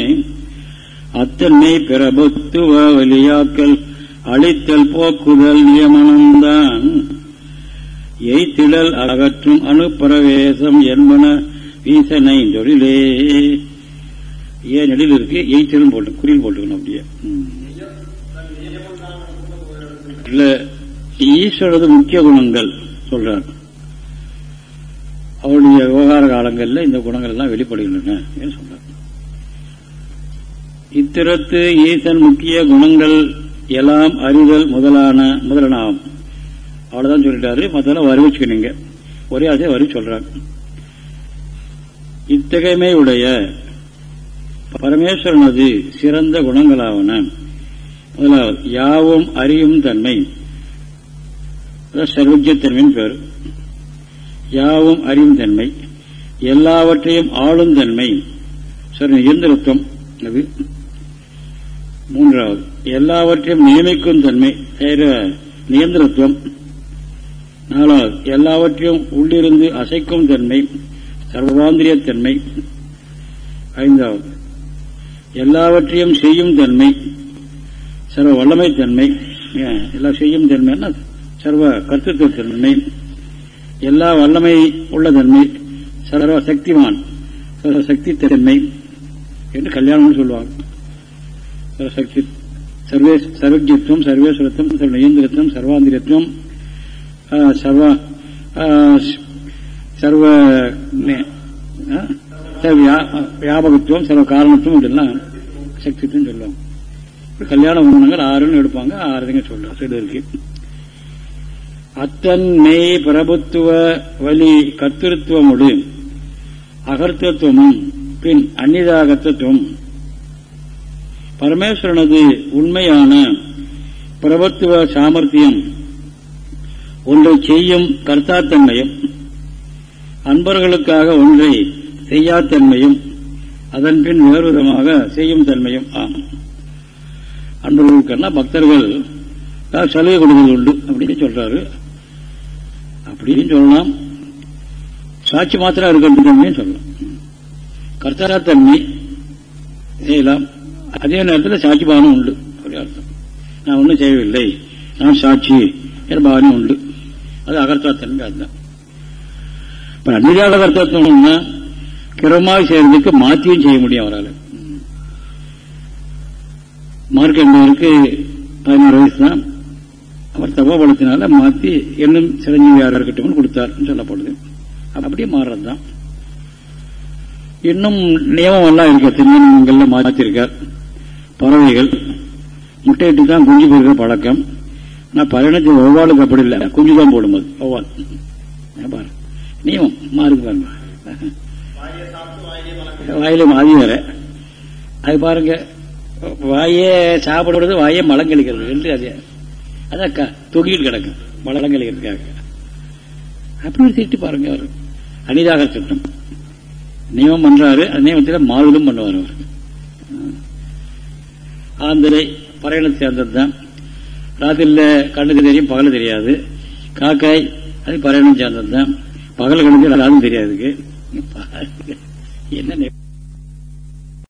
அத்தன்மை பிரபுத்துவ வலியாக்கள் அழித்தல் போக்குதல் நியமனம்தான் எய்திடல் அகற்றும் அணுப்பிரவேசம் என்பன வீசனை தொழிலே ஏன் நெடில் இருக்கு? எய்திடல் போட்டு குறியில் போட்டுக்கணும் அப்படியே. இல்ல ஈஸ்வரது முக்கிய குணங்கள் சொல்றார். அவருடைய விவகார காலங்களில் இந்த குணங்கள் எல்லாம் வெளிப்படுகின்றன என்று சொல்றார்? இத்திரத்து ஈசன் முக்கிய குணங்கள் எல்லாம் அறிதல் முதலான முதலனாகும் அவ்வளவுதான் சொல்லிட்டாரு. மத்தெல்லாம் வருவிச்சுக்கணுங்க ஒரே ஆசையை வரி சொல்றாங்க இத்தகைமை உடைய பரமேஸ்வரனது சிறந்த குணங்களாவன. முதலாவது யாவும் அறியும் தன்மை. சர்வஜத்தன்மையின் பேர். யாவும் அறியும் தன்மை. எல்லாவற்றையும் ஆளும் தன்மை. சரி நியந்திரத்துவம் அது மூன்றாவது எல்லாவற்றையும் நியமிக்கும் தன்மை நியந்திரத்துவம். நாலாவது எல்லாவற்றையும் உள்ளிருந்து அசைக்கும் தன்மை சர்வாந்திரியத்தன்மை ஐந்தாவது எல்லாவற்றையும் செய்யும் தன்மை சர்வ வல்லமை தன்மை. எல்லாம் செய்யும் தன்மைன்னா சர்வ கர்த்தத்துவ தன்மை. எல்லா வல்லமை உள்ள தன்மை சர்வ சக்திவான் சர்வ சக்தி தன்மை என்று கல்யாணம்னு சொல்லுவாங்க. சர்வசக்தி சர்வே சர்வஜத்துவம் சர்வேஸ்வரத்துவம் சர்வ சர்வாந்திரத்துவம் சர்வ சர்வ வியாபகத்துவம் சர்வ காரணத்துவம் இதெல்லாம் சக்தித்துவம் சொல்லுவாங்க. கல்யாண குணங்கள் ஆறுன்னு எடுப்பாங்க. ஆறுதுங்க சொல்றோம் சில இருக்கு. அத்தன்மை பிரபுத்துவ வழி கத்திருத்துவமுடு அகர்த்தத்துவமும் பின் அந்நிதாகத்தத்துவம். பரமேஸ்வரனது உண்மையான பிரபத்துவ சாமர்த்தியம் ஒன்றை செய்யும் கர்த்தாத்தன்மையும் அன்பர்களுக்காக ஒன்றை செய்யாத்தன்மையும் அதன் பின் வேறு விதமாக செய்யும் தன்மையும் ஆகும் அன்பர்களுக்கெல்லாம் பக்தர்கள் சலுகை கொடுக்கிறது உண்டு அப்படின்னு சொல்றாரு. அப்படின்னு சொல்லலாம். சாட்சி மாத்திரம் இருக்கிறது தன்மையும் சொல்லலாம். கர்த்தராத்தன்மை செய்யலாம் அதே நேரத்தில் சாட்சி பாவனம் உண்டு. அப்படி அர்த்தம். நான் ஒன்றும் செய்யவில்லை. நான் சாட்சி என்ற பாவனை உண்டு. அது அகர்த்தாத்தன்மை அதுதான். இப்ப அன்னிதாக கர்த்தத்துவம்னா கிரமாக செய்யறதுக்கு மாத்தியும் செய்ய முடியும் அவரால். மார்க்கண்டவருக்கு பதினாறு வயசு தான் அவர் தபோபலத்தினால மாத்தி இன்னும் சிரஞ்சீவியார் இருக்கட்டும் கொடுத்தார் சொல்லப்படுது அப்படியே மாறுறது தான் இன்னும் நியமம் எல்லாம் இருக்கு திருமணங்கள்ல மாற்றிருக்கார். பறவைகள். முட்டையிட்டு தான் குஞ்சு போடுற பழக்கம். ஆனால் பரிணத்தில் ஒவ்வாளுக்கு அப்படி இல்லை. குஞ்சு தான் போடும் அது ஒவ்வால் பாரு. நியமம் மாறுக்கு பாருங்க. வாயில மாதி வேற அது பாருங்க. வாயே சாப்பிடுறது வாயே மலம் கழிக்கிறது. ரெண்டு அது. அதான் தொகையில் கிடக்கும் மலங்கழிக்கிறதுக்காக அப்படி திட்டு பாருங்க அவர். அனிதாக திட்டம் நியமம் பண்றாரு. அந்த நியமத்தில் மாறுதலும் பண்ணுவார் அவருக்கு ஆந்திரை பறையணம் சேர்ந்தது தான் ராத்திரியில் கண்ணுக்கு தெரியும் பகல் தெரியாது. காக்காய் அது பறையணம் சேர்ந்தது தான் பகல் கண்ணுக்கு அதுவும் தெரியாதுக்கு. என்ன